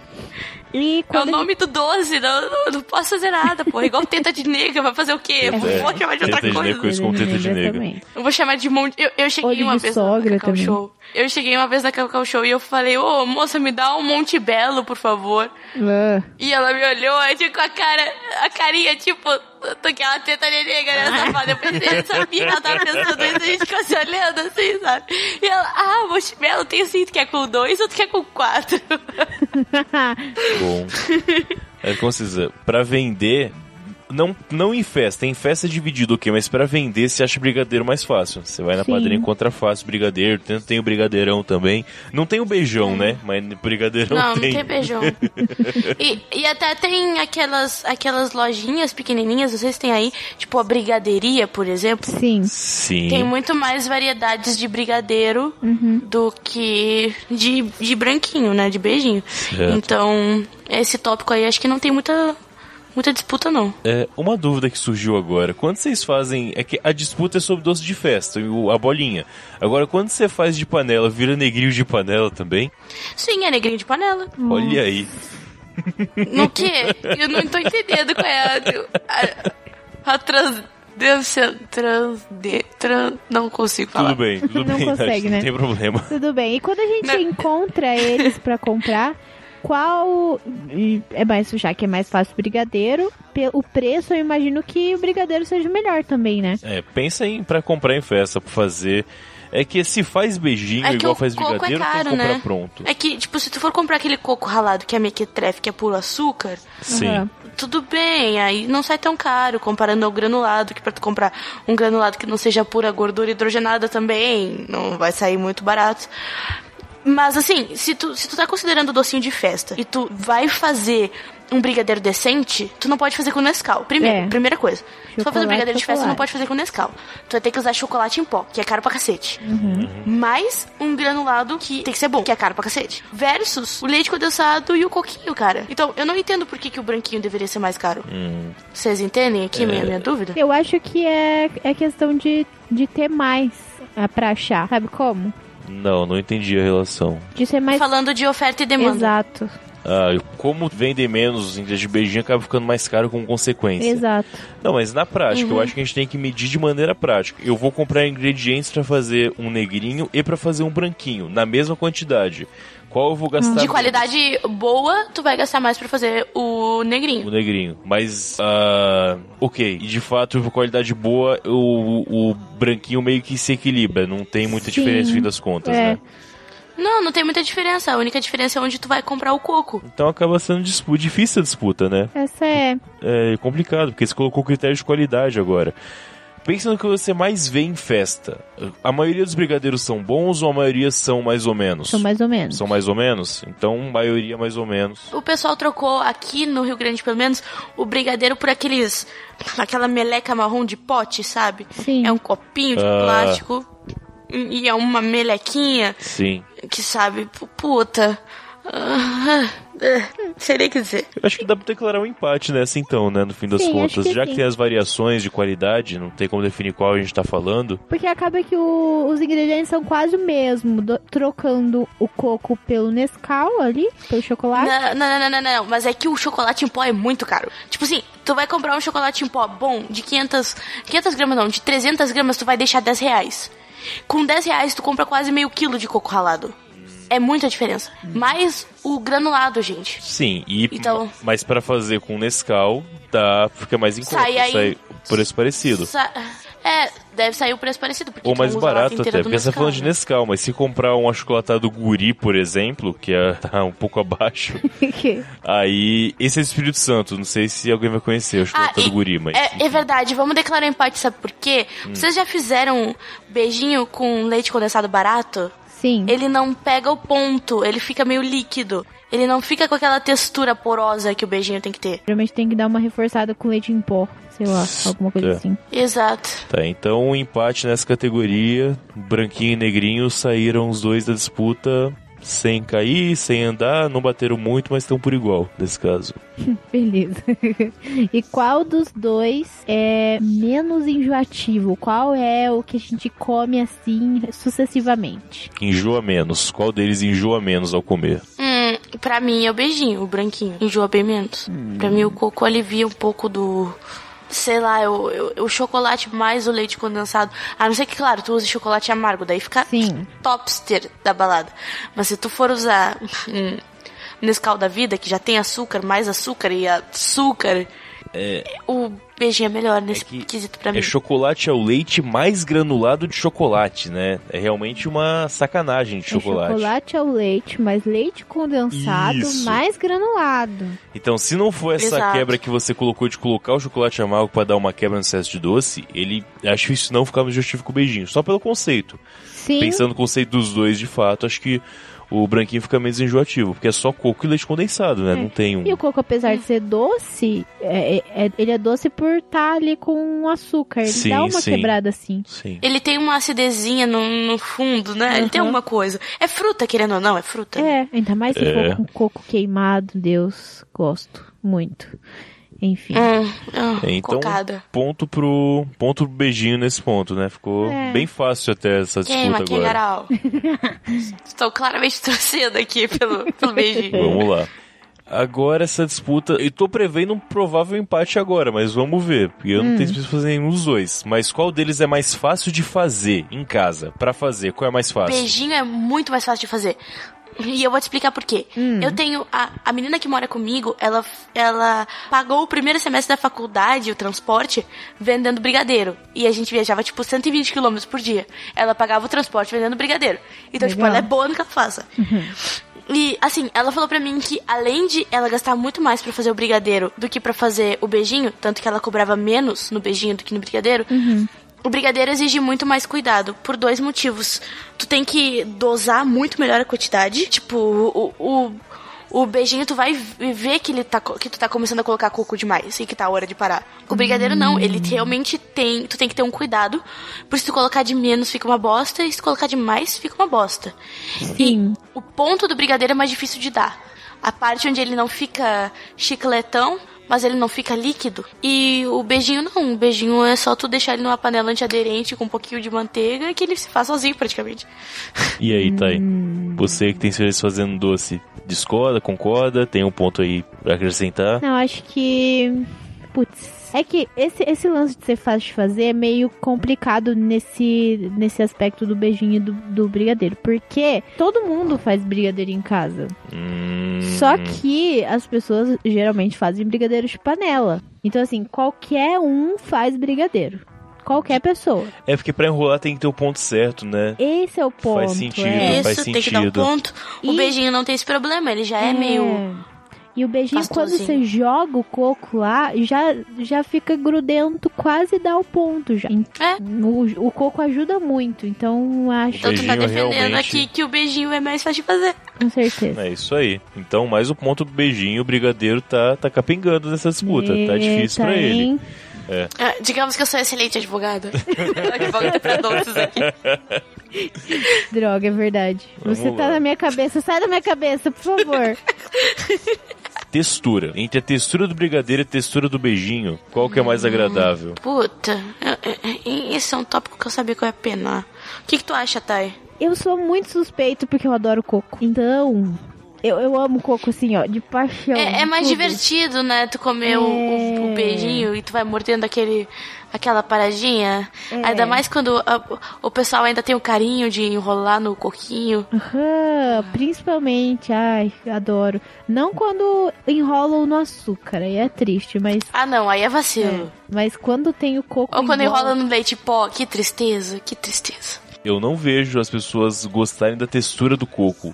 E É o quando nome do doce, não, não, não posso fazer nada, pô. Igual teta de nega, vai fazer o quê? Eu É, vou chamar de outra teta de coisa. nega com teta de nega. Eu vou chamar de monte. Eu, eu cheguei Olho uma de vez sogra na Cacau também. Show. Eu cheguei uma vez na Cacau Show e eu falei, ô moça, me dá um Monte Belo, por favor. Ah, E ela me olhou, aí tipo, com a cara, a carinha, tipo, daquela teta de nega, né, safada. Eu pensei, eu sabia que ela tava pensando isso, a gente ficou se olhando assim, sabe? E ela, ah, Belo, tem assim, tu quer com dois ou tu quer com quatro? Bom. É como se diz, pra vender, não, não em festa, em festa é dividido, ok, mas pra vender você acha brigadeiro mais fácil. Você vai na Sim. padaria e encontra fácil brigadeiro, tem, tem o brigadeirão também. Não tem o beijão, né? Mas brigadeirão Não, tem. não tem beijão. e, e até tem aquelas, aquelas lojinhas pequenininhas, vocês têm aí, tipo a brigadeiria, por exemplo. sim. Sim. Tem muito mais variedades de brigadeiro do que de, de branquinho, né? De beijinho. Certo. Então, esse tópico aí acho que não tem muita, muita disputa, não. É, uma dúvida que surgiu agora. Quando vocês fazem. É que a disputa é sobre doce de festa, o- a bolinha. Agora, quando você faz de panela, vira negrinho de panela também? Sim, é negrinho de panela. Olha aí. No quê? Eu não tô entendendo qual é a. A, a trans. Deve ser trans. De, trans não consigo falar. Tudo bem, tudo Não bem, consegue, não né? tem problema. Tudo bem. E quando a gente Não. encontra eles pra comprar, qual é mais já que é mais fácil o brigadeiro? O preço eu imagino que o brigadeiro seja melhor também, né? É, pensa em pra comprar em festa, pra fazer. É que se faz beijinho É igual faz é brigadeiro, tem caro, que comprar né? pronto. É que, tipo, se tu for comprar aquele coco ralado que é mequetrefe, que é puro açúcar, Sim. Tudo bem, aí não sai tão caro comparando ao granulado, que pra tu comprar um granulado que não seja pura gordura hidrogenada também, não vai sair muito barato. Mas assim, se tu, se tu tá considerando docinho de festa e tu vai fazer um brigadeiro decente, tu não pode fazer com Nescau. Primeiro, É. primeira coisa. Se tu for fazer Chocolate, um brigadeiro de festa, tu não chocolate. pode fazer com Nescau. Tu vai ter que usar chocolate em pó, que é caro pra cacete. Mais um granulado que tem que ser bom, que é caro pra cacete. Versus o leite condensado e o coquinho, cara. Então, eu não entendo por que, que o branquinho deveria ser mais caro. Hum, Vocês entendem aqui minha, minha dúvida? Eu acho que é, é questão de, de ter mais ah, pra achar. Sabe como? Não, não entendi a relação. De ser mais. Falando de oferta e demanda. Exato. Ah, como vendem menos os ingredientes de beijinho, acaba ficando mais caro como consequência. Exato. Não, mas na prática, Uhum. eu acho que a gente tem que medir de maneira prática. Eu vou comprar ingredientes pra fazer um negrinho e pra fazer um branquinho, na mesma quantidade. Qual eu vou gastar? De qualidade boa, tu vai gastar mais pra fazer o negrinho. O negrinho. Mas, ah, ok. E de fato, qualidade boa, o, o branquinho meio que se equilibra. Não tem muita Sim. diferença no fim das contas, É. né? Não, não tem muita diferença. A única diferença é onde tu vai comprar o coco. Então acaba sendo difícil a disputa, né? Essa é. É complicado, porque você colocou critério de qualidade agora. Pensa no que você mais vê em festa. A maioria dos brigadeiros são bons ou a maioria são mais ou menos? São mais ou menos. São mais ou menos? Então, maioria mais ou menos. O pessoal trocou aqui no Rio Grande, pelo menos, o brigadeiro por aqueles. aquela meleca marrom de pote, sabe? Sim. É um copinho de Ah. plástico e é uma melequinha Sim. que sabe, pu- puta. Ah, sei nem o que dizer. Eu acho que dá pra declarar um empate nessa então, né? No fim das Sim, contas. que Já sim. que tem as variações de qualidade, não tem como definir qual a gente tá falando. Porque acaba que o- os ingredientes são quase o mesmo, do- trocando o coco pelo Nescau ali, pelo chocolate. Não, não, não, não, não, mas é que o chocolate em pó é muito caro. Tipo assim, tu vai comprar um chocolate em pó bom de 500, 500 gramas não, de 300 gramas tu vai deixar 10 reais. Com 10 reais tu compra quase meio quilo de coco ralado. É muita diferença. Mais o granulado, gente. Sim, e Então- mas pra fazer com Nescau, dá, fica mais em conta. Sai aí- Sai preço parecido. Sa- É, deve sair o preço parecido. Porque Ou mais barato até, porque você tá falando de Nescau, né? Nescau, mas se comprar um achocolatado Guri, por exemplo, que é, tá um pouco abaixo, aí esse é do Espírito Santo, não sei se alguém vai conhecer o achocolatado Ah, e- Guri, mas... É, é verdade, vamos declarar empate, sabe por quê? Hum. Vocês já fizeram beijinho com leite condensado barato? Sim. Ele não pega o ponto, ele fica meio líquido. Ele não fica com aquela textura porosa que o beijinho tem que ter. Geralmente tem que dar uma reforçada com leite em pó, sei lá, alguma coisa É. assim. Exato. Tá, então um empate nessa categoria, branquinho e negrinho saíram os dois da disputa sem cair, sem andar, não bateram muito, mas estão por igual, nesse caso. Beleza. e qual dos dois é menos enjoativo? Qual é o que a gente come assim sucessivamente? Enjoa menos, qual deles enjoa menos ao comer? Hum, pra mim é o beijinho, o branquinho. Enjoa bem menos. Pra mim o coco alivia um pouco do. Sei lá, eu, eu- o chocolate mais o leite condensado. A não ser que, claro, tu use chocolate amargo, daí fica Sim. topster da balada. Mas se tu for usar um Nescau da vida, que já tem açúcar, mais açúcar e açúcar, o beijinho é melhor nesse que quesito pra mim. É chocolate ao leite mais granulado de chocolate, né? É realmente uma sacanagem de É chocolate. chocolate ao leite, mais leite condensado, Isso. mais granulado. Então, se não for essa Exato. quebra que você colocou de colocar o chocolate amargo pra dar uma quebra no excesso de doce, ele acho isso não ficar no justifica o beijinho, só pelo conceito. Sim. Pensando no conceito dos dois, de fato, acho que o branquinho fica menos enjoativo, porque é só coco e leite condensado, né? É. Não tem um. E o coco, apesar de ser doce, é- é- ele é doce por estar ali com açúcar. Ele Sim, dá uma sim. quebrada assim. Sim. Ele tem uma acidezinha no, no fundo, né? Ele tem Uhum. alguma coisa. É fruta, querendo ou não, é fruta. né? É, ainda mais se É. for com coco queimado, Deus, gosto muito. Enfim. Hum, É, então, cocada. ponto pro ponto pro beijinho nesse ponto, né? Ficou É. bem fácil até essa Queima, disputa agora. Estou claramente torcendo aqui pelo, pelo beijinho. Vamos lá. Agora essa disputa, eu tô prevendo um provável empate agora, mas vamos ver, porque eu não tenho certeza de fazer nenhum dos dois. Mas qual deles é mais fácil de fazer em casa? Pra fazer, qual é mais fácil? Beijinho é muito mais fácil de fazer. E eu vou te explicar por quê. Eu tenho. A, a menina que mora comigo, ela, ela pagou o primeiro semestre da faculdade, o transporte, vendendo brigadeiro. E a gente viajava, tipo, 120 quilômetros por dia. Ela pagava o transporte vendendo brigadeiro. Então, tipo, Legal. ela é boa no que ela faça. E, assim, ela falou pra mim que além de ela gastar muito mais pra fazer o brigadeiro do que pra fazer o beijinho, tanto que ela cobrava menos no beijinho do que no brigadeiro, o brigadeiro exige muito mais cuidado, por dois motivos. Tu tem que dosar muito melhor a quantidade. Tipo, o, o, o beijinho tu vai ver que, ele tá, que tu tá começando a colocar coco demais e que tá a hora de parar. O brigadeiro não, ele realmente tem. Tu tem que ter um cuidado. Por se tu colocar de menos fica uma bosta, e se tu colocar de mais fica uma bosta. Sim. E o ponto do brigadeiro é mais difícil de dar. A parte onde ele não fica chicletão, mas ele não fica líquido. E o beijinho não, o beijinho é só tu deixar ele numa panela antiaderente com um pouquinho de manteiga que ele se faz sozinho praticamente. E aí, Thay? Você que tem experiência fazendo doce, discorda, concorda? Tem um ponto aí pra acrescentar? Não, acho que. Putz. É que esse, esse lance de ser fácil de fazer é meio complicado nesse, nesse aspecto do beijinho do, do brigadeiro. Porque todo mundo faz brigadeiro em casa. Hum, Só que as pessoas geralmente fazem brigadeiro de panela. Então, assim, qualquer um faz brigadeiro. Qualquer pessoa. É porque pra enrolar tem que ter o ponto certo, né? Esse é o ponto. Faz sentido, é. Isso, faz tem que dar um sentido. ponto. O E- beijinho não tem esse problema, ele já é, meio. E o beijinho, quando você joga o coco lá, já, já fica grudento, quase dá o ponto já. É. O, o coco ajuda muito, então acho Então tu tá defendendo realmente- aqui que o beijinho é mais fácil de fazer. com certeza. É isso aí. Então, mais o ponto do beijinho, o brigadeiro tá, tá capengando nessa disputa. Tá difícil pra Eita, ele. hein? Ah, digamos que eu sou excelente advogada. advogada pra doces aqui. Droga, é verdade. Vamos Você tá lá. na minha cabeça, sai da minha cabeça, por favor. Textura. Entre a textura do brigadeiro e a textura do beijinho, qual que é mais agradável? Puta, esse é um tópico que eu sabia que eu ia penar. O que, que tu acha, Thay? Eu sou muito suspeito porque eu adoro coco. Então, eu, eu amo coco assim, ó, de paixão. É, é mais tudo. divertido, né? Tu comer o, o- o É. beijinho e tu vai mordendo aquele, aquela paradinha. É. Ainda mais quando a- o pessoal ainda tem o carinho de enrolar no coquinho. Aham, principalmente, ai, adoro. Não quando enrolam no açúcar, aí é triste, mas. Ah, não, aí é vacilo. Mas quando tem o coco. Ou quando enrola no leite pó, que tristeza, que tristeza. Eu não vejo as pessoas gostarem da textura do coco.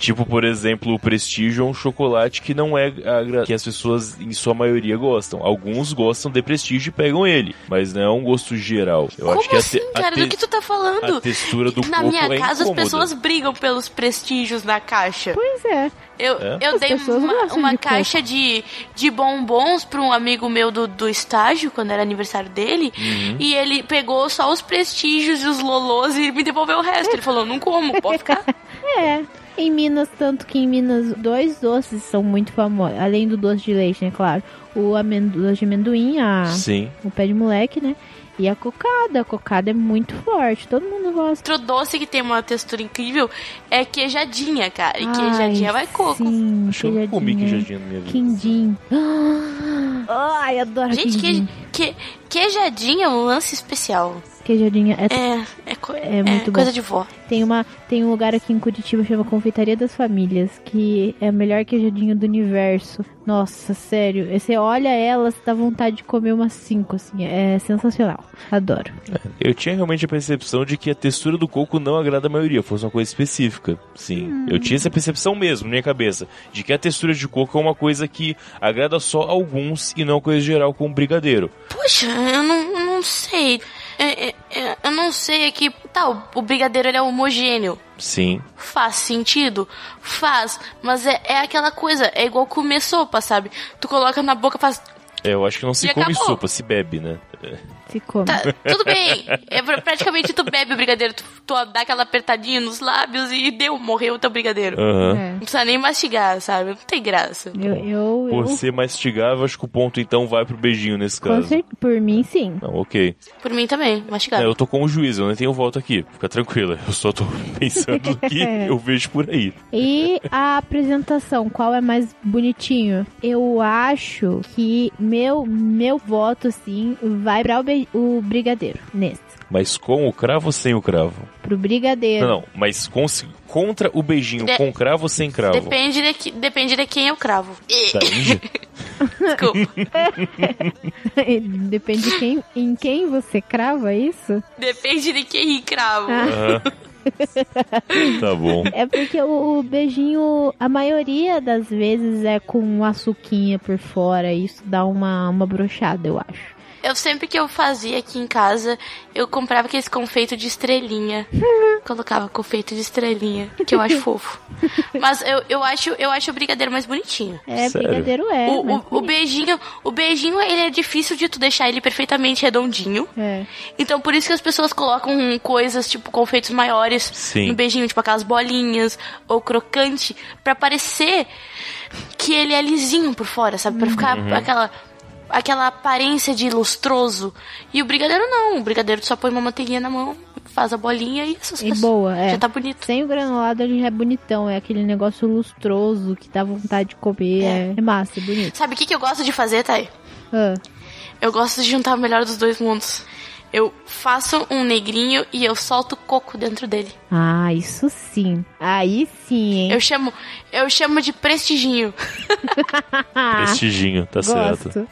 Tipo, por exemplo, o Prestígio é um chocolate que não é agra- que as pessoas, em sua maioria, gostam. Alguns gostam de Prestígio e pegam ele, mas não é um gosto geral. Eu Como acho que a assim, a cara? te- Do que tu tá falando? a textura do Na coco minha é casa, as incômoda. pessoas brigam pelos prestígios na caixa. Pois é. Eu, É? eu As dei uma, uma de caixa de, de bombons pra um amigo meu do, do estágio, quando era aniversário dele, Uhum. e ele pegou só os prestígios e os lolôs e me devolveu o resto. Ele falou, não como, pode ficar. É. Em Minas, tanto que em Minas, dois doces são muito famosos. Além do doce de leite, né? Claro. O amendo doce de amendoim, a, Sim. o pé de moleque, né? E a cocada. A cocada é muito forte. Todo mundo gosta. Outro doce que tem uma textura incrível é queijadinha, cara. E Ai, queijadinha vai coco. Sim, Acho que eu comi queijadinha. queijadinha na minha vida. Quindim. Ai, adoro Gente, quindim. que, que, queijadinha é um lance especial. Queijadinha é, É, é, co- É muito coisa bom. de vó. tem uma tem um lugar aqui em Curitiba chama Confeitaria das Famílias, que é a melhor queijadinha do universo. Nossa, sério, você olha ela, você dá vontade de comer umas cinco assim, é sensacional. Adoro. Eu tinha realmente a percepção de que a textura do coco não agrada a maioria, fosse uma coisa específica. Sim, eu tinha essa percepção mesmo na minha cabeça, de que a textura de coco é uma coisa que agrada só alguns e não uma coisa geral como brigadeiro. Poxa, eu não, eu não sei. É, é, é, eu não sei aqui. Tá, o, o brigadeiro ele é homogêneo. Sim, Faz sentido? Faz. Mas é, é aquela coisa, é igual comer sopa, sabe? Tu coloca na boca faz. é, eu acho que não se E come acabou. sopa, se bebe, né? É. Se come. Tá, tudo bem. É pra- praticamente tu bebe o brigadeiro, tu, tu dá aquela apertadinha nos lábios e deu, morreu o teu brigadeiro. Aham. É. Não precisa nem mastigar, sabe? Não tem graça. Eu, eu, eu Por ser mastigável, acho que o ponto então vai pro beijinho nesse com caso. por mim sim. Não, ok. Por mim também, mastigar. É, eu tô com o juiz, eu não tenho voto aqui. Fica tranquila. Eu só tô pensando que eu vejo por aí. E a apresentação, qual é mais bonitinho? Eu acho que meu meu voto assim vai para o, be- o brigadeiro nesse. Mas com o cravo ou sem o cravo? Pro brigadeiro. Não, não. Mas com- contra o beijinho, De- com cravo ou sem cravo? Depende de, que- depende de quem eu cravo. Da Índia? Desculpa. Depende de quem, em quem você crava isso. Depende de quem cravo. Aham. tá bom. É porque o, o beijinho, a maioria das vezes é com um açuquinha por fora. E isso dá uma, uma brochada, eu acho. Eu sempre que eu fazia aqui em casa, eu comprava aqueles confeitos de estrelinha. Colocava confeito de estrelinha, que eu acho fofo. Mas eu, eu acho eu acho o brigadeiro mais bonitinho. É, Sério? brigadeiro é. o, o, o beijinho, o beijinho ele é difícil de tu deixar ele perfeitamente redondinho. É. Então por isso que as pessoas colocam coisas tipo confeitos maiores Sim. no beijinho, tipo aquelas bolinhas ou crocante, pra parecer que ele é lisinho por fora, sabe? Pra ficar aquela aquela aparência de lustroso. E o brigadeiro não, o brigadeiro só põe uma manteiguinha na mão, faz a bolinha e essas E boa, é. Já tá bonito. Sem o granulado ele é bonitão, é aquele negócio lustroso que dá vontade de comer. É, é massa, é bonito. Sabe o que, que eu gosto de fazer, Thay? Ah, Eu gosto de juntar o melhor dos dois mundos. Eu faço um negrinho e eu solto coco dentro dele. Ah, isso sim. Aí sim, hein? Eu chamo, eu chamo de prestiginho. Prestiginho, tá certo. Gosto.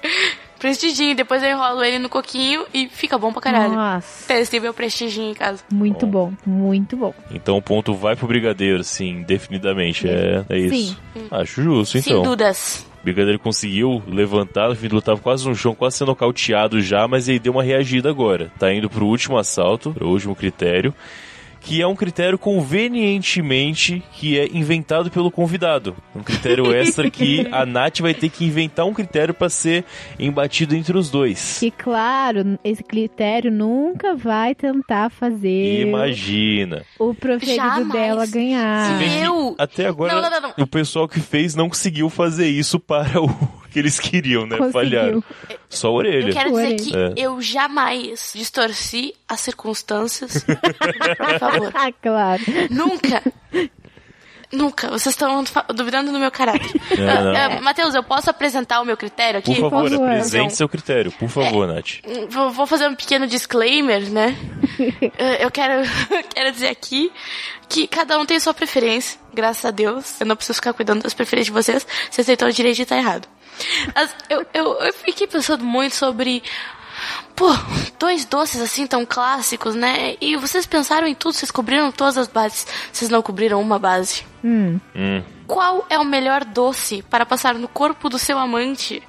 Prestiginho, depois eu enrolo ele no coquinho e fica bom pra caralho. Nossa, Testei meu prestiginho em casa. muito bom, muito bom. Então o ponto vai pro brigadeiro, sim, definitivamente. É, é isso. Acho justo, Sem então. dúvidas. Brigadeiro conseguiu levantar, o Fidlo tava quase no chão, quase sendo nocauteado já, mas ele deu uma reagida agora. Tá indo pro último assalto, pro último critério, que é um critério convenientemente que é inventado pelo convidado. Um critério extra que a Nath vai ter que inventar um critério pra ser embatido entre os dois. Que claro, esse critério nunca vai tentar fazer Imagina. o preferido Jamais. dela ganhar. Eu- Até agora, Não, não, não, o pessoal que fez não conseguiu fazer isso para o que eles queriam, né? Conseguiu. Falharam. Só a orelha. Eu quero dizer Orelha. que É. eu jamais distorci as circunstâncias. Por favor. Ah, claro. Nunca. Nunca. Vocês estão duvidando do meu caráter. Ah, ah, Matheus, eu posso apresentar o meu critério aqui? Por favor, favor. apresente Então- seu critério. Por favor, Nath. Vou, vou fazer um pequeno disclaimer, né? Eh, eu quero, quero dizer aqui que cada um tem sua preferência, graças a Deus. Eu não preciso ficar cuidando das preferências de vocês. Vocês têm todo o direito de estar errado. As- eu, eu, eu fiquei pensando muito sobre. Pô, dois doces assim tão clássicos, né? E vocês pensaram em tudo, vocês cobriram todas as bases. Vocês não cobriram uma base. Hum, Hum. Qual é o melhor doce para passar no corpo do seu amante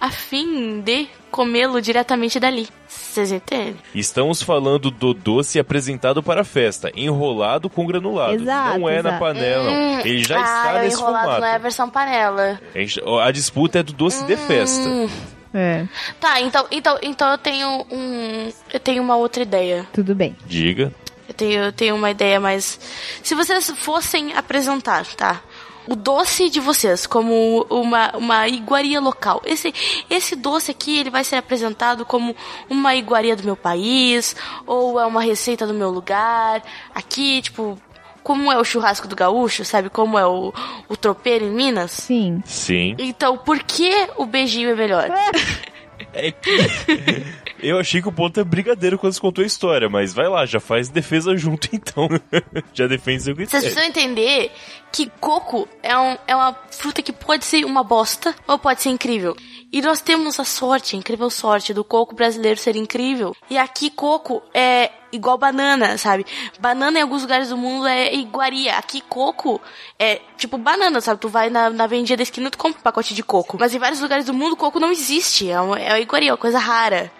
a fim de comê-lo diretamente dali? Vocês entendem? Estamos falando do doce apresentado para a festa, enrolado com granulado. Exato, não é na exato. panela, não. Ele já ah, está nesse enrolado formato. não é a versão panela. A, disputa é do doce de festa. é, Tá, então, então, então eu tenho um. Eu tenho uma outra ideia. tudo bem. Diga. Eu tenho, eu tenho uma ideia, mas. Se vocês fossem apresentar, tá? O doce de vocês como uma, uma iguaria local. Esse, esse doce aqui, ele vai ser apresentado como uma iguaria do meu país, ou é uma receita do meu lugar. Aqui, tipo, como é o churrasco do gaúcho, sabe? Como é o, o tropeiro em Minas. Sim. Sim. Então, por que o beijinho é melhor? É que. Eu achei que o ponto é brigadeiro quando você contou a história, mas vai lá, já faz defesa junto então. já defende seu Vocês critério. precisam entender que coco é, um, é uma fruta que pode ser uma bosta ou pode ser incrível. E nós temos a sorte, a incrível sorte, do coco brasileiro ser incrível. E aqui coco é igual banana, sabe? Banana em alguns lugares do mundo é iguaria. Aqui coco é tipo banana, sabe? Tu vai na, na vendinha da esquina e tu compra um pacote de coco. Mas em vários lugares do mundo coco não existe. É uma, é uma iguaria, é uma coisa rara.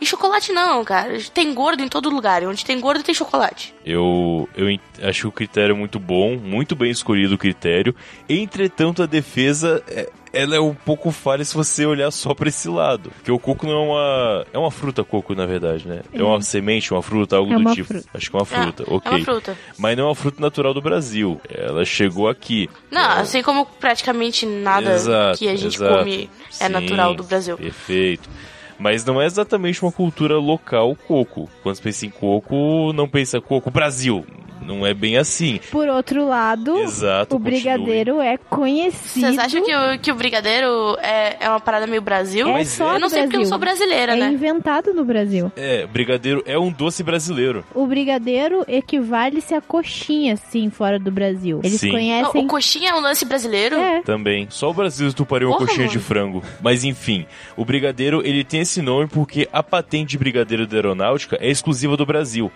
E chocolate não, cara. Tem gordo em todo lugar. E Onde tem gordo tem chocolate. Eu, eu acho o critério muito bom, muito bem escolhido o critério. Entretanto, a defesa é, ela é um pouco falha se você olhar só pra esse lado. Porque o coco não é uma. É uma fruta, coco, na verdade, né? É, uma semente, uma fruta, algo É do uma tipo. fruta. Acho que é uma fruta, É, ok. é uma fruta. Mas não é uma fruta natural do Brasil. Ela chegou aqui. Não, assim como praticamente nada Exato, que a gente exato. come é Sim, natural do Brasil. Perfeito. Mas não é exatamente uma cultura local coco. Quando você pensa em coco, não pensa coco Brasil. Não é bem assim. Por outro lado, Exato, o brigadeiro é conhecido. Vocês acham que o, que o brigadeiro é, é uma parada meio Brasil? É só eu não sei porque eu Brasil. sou brasileira, é né? inventado no Brasil. É, brigadeiro é um doce brasileiro. O brigadeiro equivale-se a coxinha, sim, fora do Brasil. Eles Sim. conhecem. O coxinha é um lance brasileiro? É, Também. Só o Brasil estuparia uma Porra, coxinha mano. de frango. Mas enfim, o brigadeiro ele tem esse nome porque a patente de brigadeiro da aeronáutica é exclusiva do Brasil.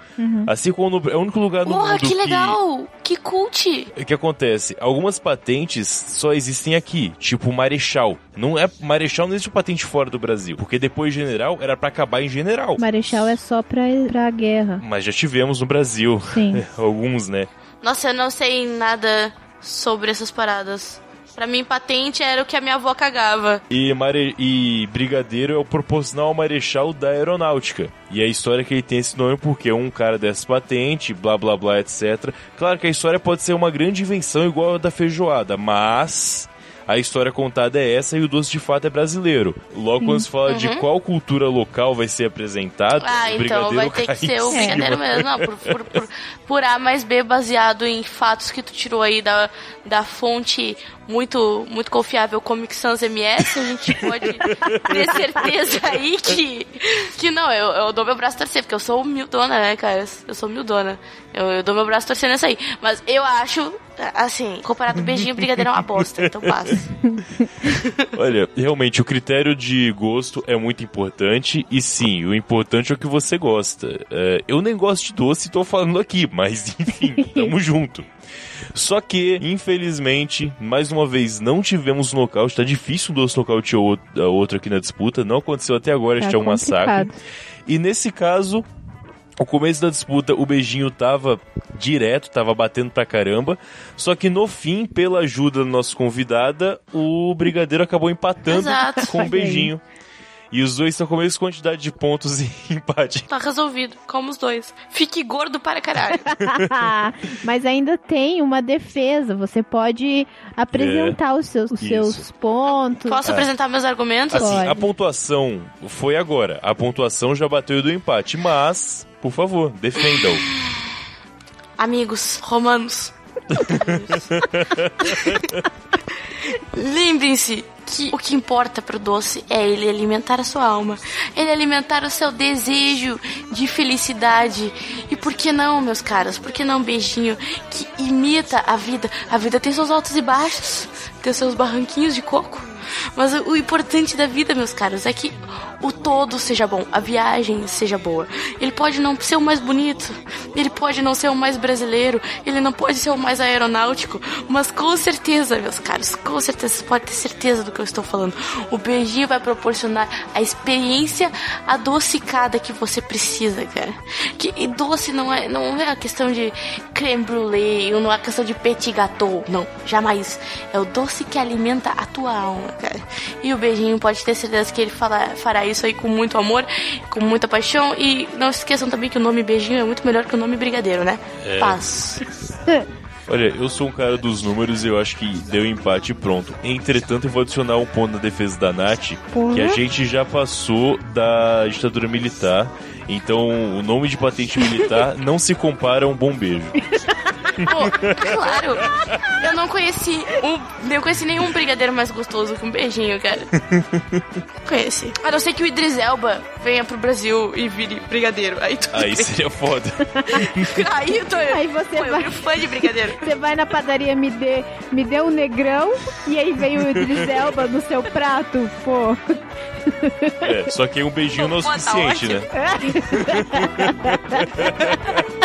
Assim como no- é o único lugar no Porra, mundo que legal! Que cult! O que acontece? Algumas patentes só existem aqui, tipo Marechal. Não é Marechal não existe patente fora do Brasil, porque depois General era pra acabar em General. Marechal é só pra, pra guerra. Mas já tivemos no Brasil Sim. alguns, né? Nossa, eu não sei nada sobre essas paradas. Pra mim, patente era o que a minha avó cagava. E, mare... e Brigadeiro é o proporcional ao Marechal da Aeronáutica. E a história que ele tem esse nome porque um cara dessa patente, blá blá blá, etc. Claro que a história pode ser uma grande invenção igual a da feijoada, mas a história contada é essa e o doce de fato é brasileiro. Logo quando se fala de qual cultura local vai ser apresentado, Uhum. Ah, o então vai brigadeiro ter que ser o brigadeiro mesmo. Não, por, por, por, por A mais B baseado em fatos que tu tirou aí da, da fonte muito, muito confiável Comic Sans MS, a gente pode ter certeza aí que, que não, eu, eu dou meu braço a torcer, porque eu sou humildona, né, cara? Eu sou humildona. Eu, eu dou meu braço a torcer nessa aí. Mas eu acho, assim, comparado beijinho, brigadeiro é uma bosta, então passa. Olha, realmente o critério de gosto é muito importante e sim, o importante é o que você gosta. É, eu nem gosto de doce, tô falando aqui, mas enfim, tamo junto. Só que, infelizmente, mais uma vez, não tivemos nocaute. Tá difícil um doce nocaute ou outro aqui na disputa. Não aconteceu até agora, este é um massacre. E nesse caso, o começo da disputa, o beijinho tava direto, tava batendo pra caramba. Só que no fim, pela ajuda da nossa convidada, o Brigadeiro acabou empatando Exato. com o beijinho. E os dois estão com a mesma quantidade de pontos em empate. Tá resolvido, como os dois. Fique gordo para caralho. Mas ainda tem uma defesa. Você pode apresentar os seus, os seus pontos. Posso apresentar meus argumentos? Assim, Pode. a pontuação foi agora. A pontuação já bateu do empate, mas, por favor, defenda-o. Amigos romanos. Lembrem-se que o que importa pro doce é ele alimentar a sua alma, ele alimentar o seu desejo de felicidade. E por que não, meus caros? Por que não um beijinho que imita a vida? A vida tem seus altos e baixos, tem seus barranquinhos de coco. Mas o o importante da vida, meus caros, é que o todo seja bom, a viagem seja boa. Ele pode não ser o mais bonito, ele pode não ser o mais brasileiro, ele não pode ser o mais aeronáutico, mas com certeza, meus caros, com certeza, você pode ter certeza do que eu estou falando. O beijinho vai proporcionar a experiência adocicada que você precisa, cara. Que e doce não é, não é a questão de creme brulee, não é a questão de petit gâteau, não, jamais. É o doce que alimenta a tua alma, cara. E o beijinho pode ter certeza que ele fala, fará isso aí com muito amor, com muita paixão. E não se esqueçam também que o nome beijinho é muito melhor que o nome brigadeiro, né? Paz. Olha, eu sou um cara dos números e eu acho que deu empate e pronto. Entretanto, eu vou adicionar um ponto na defesa da Nath, que a gente já passou da ditadura militar. Então, o nome de patente militar não se compara a um bom beijo. Pô, claro. Eu não conheci um, eu conheci nenhum brigadeiro mais gostoso que um beijinho, cara. Conheci. A não ser que o Idris Elba venha pro Brasil e vire brigadeiro. Aí tu Aí seria foda. Aí eu tô. Aí você pô, eu vai- viro fã de brigadeiro. Você vai na padaria, me dê, me dê um negrão e aí vem o Idris Elba no seu prato, pô. É, só que um beijinho não é o tá suficiente, né?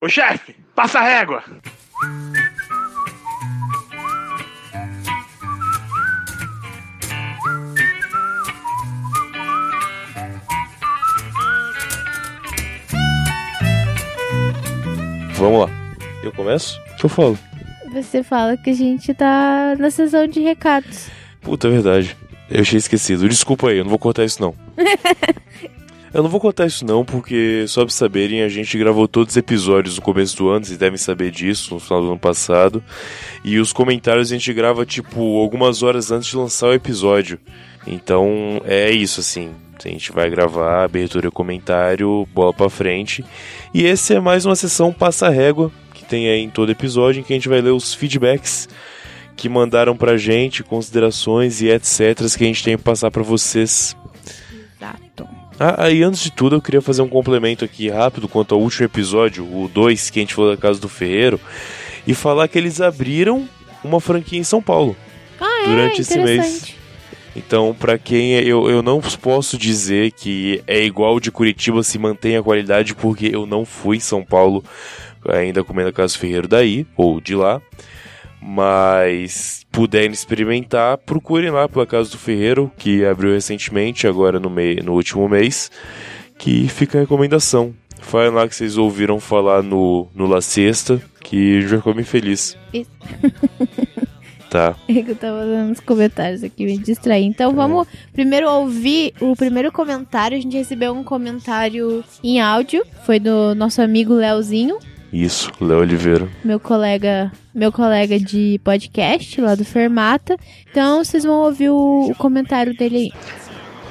Ô chefe, passa a régua. Vamos lá. Eu começo? O que eu falo? Você fala que a gente tá na sessão de recados. Puta, é verdade. Eu tinha esquecido. Desculpa aí, eu não vou cortar isso não. eu não vou cortar isso não, porque, só pra saberem, a gente gravou todos os episódios no começo do ano, vocês devem saber disso, no final do ano passado. E os comentários a gente grava, tipo, algumas horas antes de lançar o episódio. Então, é isso, assim. A gente vai gravar abertura e comentário, bola pra frente. E esse é mais uma sessão passa-régua, que tem aí em todo episódio, em que a gente vai ler os feedbacks que mandaram pra gente, considerações e etc. que a gente tem que passar pra vocês. Exato. Ah, aí antes de tudo eu queria fazer um complemento aqui rápido quanto ao último episódio, o 2, que a gente falou da casa do Ferreiro, e falar que eles abriram uma franquia em São Paulo Ah, é, durante esse mês. Então, pra quem eu, eu não posso dizer que é igual de Curitiba se mantém a qualidade, porque eu não fui em São Paulo ainda comendo a Casa Ferreiro daí, ou de lá. Mas puderem experimentar, procurem lá pela Casa do Ferreiro, que abriu recentemente, agora no, mei, no último mês, que fica a recomendação. Falem lá que vocês ouviram falar no, no La Sexta, que vai ficar bem feliz. Tá. É que eu tava fazendo os comentários aqui, me distraí. Então vamos primeiro ouvir o primeiro comentário. A gente recebeu um comentário em áudio. Foi do nosso amigo Leozinho, Isso, Léo Oliveira. meu colega, meu colega de podcast lá do Fermata. Então vocês vão ouvir o, o comentário dele aí.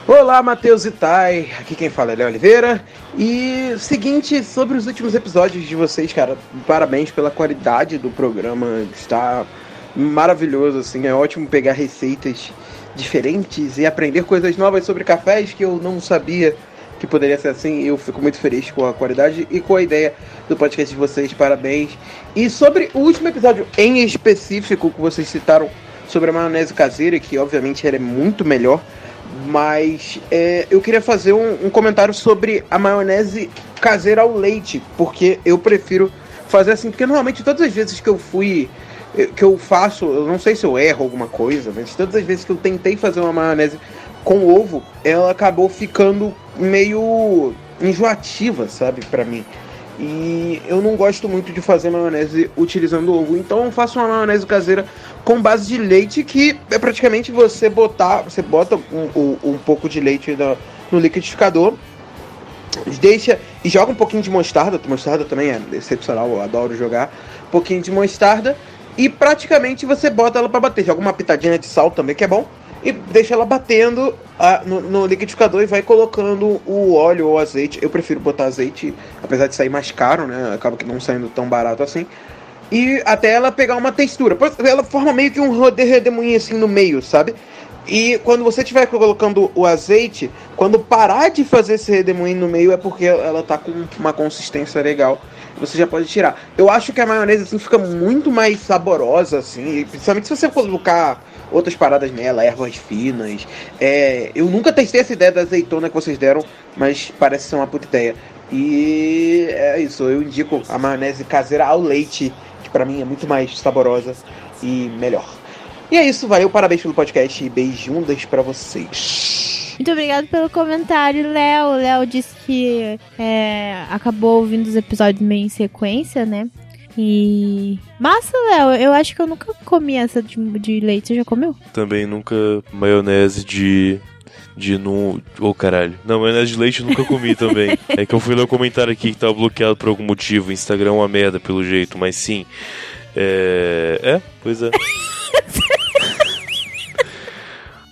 Olá, Matheus e Thay. Aqui quem fala é Léo Oliveira. E seguinte, sobre os últimos episódios de vocês, cara, parabéns pela qualidade do programa. Está maravilhoso, assim. É ótimo pegar receitas diferentes e aprender coisas novas sobre cafés que eu não sabia que poderia ser assim. Eu fico muito feliz com a qualidade e com a ideia do podcast de vocês. Parabéns. E sobre o último episódio em específico que vocês citaram sobre a maionese caseira, que obviamente ela é muito melhor. Mas é, eu queria fazer um, um comentário sobre a maionese caseira ao leite, porque eu prefiro fazer assim, porque normalmente todas as vezes que eu fui, que eu faço, eu não sei se eu erro alguma coisa, mas todas as vezes que eu tentei fazer uma maionese com ovo, ela acabou ficando meio enjoativa, sabe, pra mim. E eu não gosto muito de fazer maionese utilizando ovo. Então eu faço uma maionese caseira com base de leite, que é praticamente você botar. Você bota um, um, um pouco de leite no, no liquidificador, deixa e joga um pouquinho de mostarda. Mostarda também é excepcional, eu adoro jogar. Um pouquinho de mostarda. E praticamente você bota ela para bater. Joga uma pitadinha de sal também, que é bom. E deixa ela batendo ah, no, no liquidificador e vai colocando o óleo ou azeite. Eu prefiro botar azeite, apesar de sair mais caro, né? Acaba que não saindo tão barato assim. E até ela pegar uma textura. Ela forma meio que um redemoinho assim no meio, sabe? E quando você estiver colocando o azeite, quando parar de fazer esse redemoinho no meio é porque ela tá com uma consistência legal. Você já pode tirar. Eu acho que a maionese assim fica muito mais saborosa assim, principalmente se você colocar outras paradas nela, ervas finas. É, eu nunca testei essa ideia da azeitona que vocês deram, mas parece ser uma puta ideia. E é isso, eu indico a maionese caseira ao leite, que pra mim é muito mais saborosa e melhor. E é isso, valeu, parabéns pelo podcast e beijundas pra vocês. Muito obrigado pelo comentário, Léo. O Léo disse que é, acabou ouvindo os episódios meio em sequência, né? E. Massa, Léo. Eu acho que eu nunca comi essa de, de leite. Você já comeu? Também nunca maionese de. De nu. Ô caralho. Não, maionese de leite eu nunca comi também. É que eu fui ler o comentário aqui que tava bloqueado por algum motivo. O Instagram é uma merda, pelo jeito, mas sim. É. É, pois é.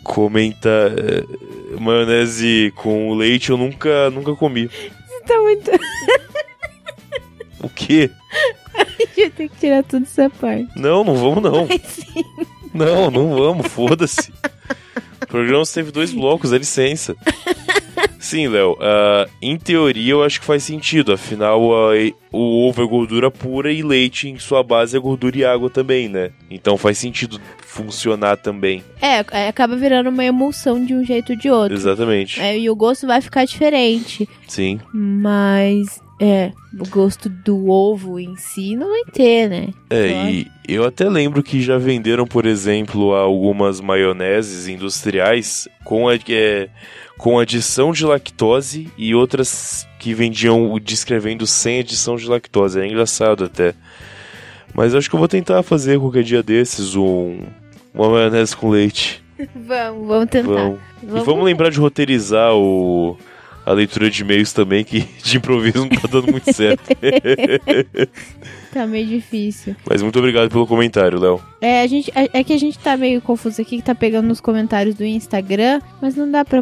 Comenta. é, Maionese com leite eu nunca, nunca comi. Você tá muito. O quê? Eu tenho que tirar tudo essa parte. Não, não vamos não. Mas sim. Não, não vamos, foda-se. O programa teve dois blocos, dá licença. Sim, Léo, ah, em teoria eu acho que faz sentido, afinal e- o ovo é gordura pura e leite em sua base é gordura e água também, né? Então faz sentido funcionar também. É, é, acaba virando uma emulsão de um jeito ou de outro. Exatamente. É, e o gosto vai ficar diferente. Sim. Mas, é, o gosto do ovo em si não vai ter, né? É, Claro. e eu até lembro que já venderam, por exemplo, algumas maioneses industriais com, a, é, com adição de lactose e outras que vendiam o descrevendo sem adição de lactose. É engraçado até. Mas acho que eu vou tentar fazer qualquer dia desses um, uma maionese com leite. Vamos, vamos tentar. Vamos. E vamos lembrar de roteirizar o, a leitura de e-mails também, que de improviso não tá dando muito certo. Tá meio difícil. Mas muito obrigado pelo comentário, Léo. É, a gente, é, é que a gente tá meio confuso aqui, que tá pegando nos comentários do Instagram, mas não dá pra,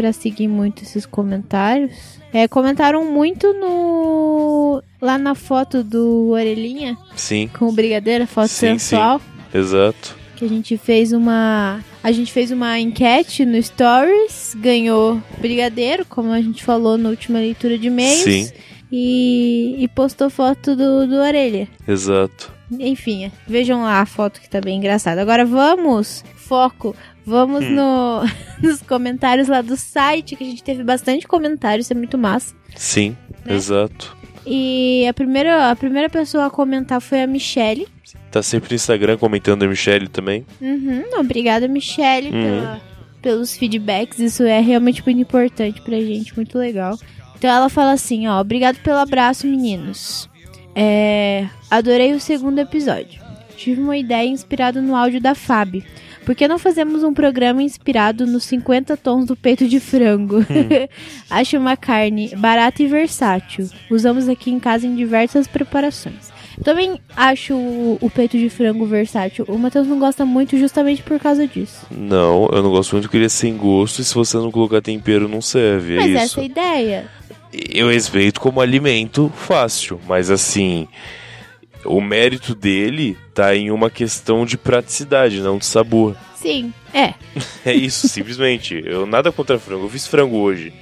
pra seguir muito esses comentários. É, comentaram muito no. lá na foto do Orelhinha, Sim, com o Brigadeiro, a foto Sim, sensual. exato. Que a gente fez uma. A gente fez uma enquete no Stories, ganhou Brigadeiro, como a gente falou na última leitura de e-mails. Sim. E, e postou foto do, do Orelha. Exato. Enfim, vejam lá a foto que tá bem engraçada. Agora vamos, foco, vamos Hum. no, nos comentários lá do site, que a gente teve bastante comentários, isso é muito massa. Sim, Né? exato. E a primeira, a primeira pessoa a comentar foi a Michelle. Tá sempre no Instagram comentando a Michelle também. Uhum, obrigada, Michelle, Uhum. pela, pelos feedbacks. Isso é realmente muito importante pra gente, muito legal. Então ela fala assim, ó, obrigado pelo abraço, meninos. É, adorei o segundo episódio. Tive uma ideia inspirada no áudio da Fábio. Por que não fazemos um programa inspirado nos 50 tons do peito de frango? Acho uma carne barata e versátil. Usamos aqui em casa em diversas preparações. Também acho o, o peito de frango versátil. O Matheus não gosta muito justamente por causa disso. Não, eu não gosto muito porque ele é sem gosto e se você não colocar tempero não serve. É Mas isso. essa é a ideia. Eu respeito como alimento fácil, mas assim, o mérito dele tá em uma questão de praticidade, não de sabor. Sim, é. É isso, simplesmente. Eu nada contra frango. Eu fiz frango hoje.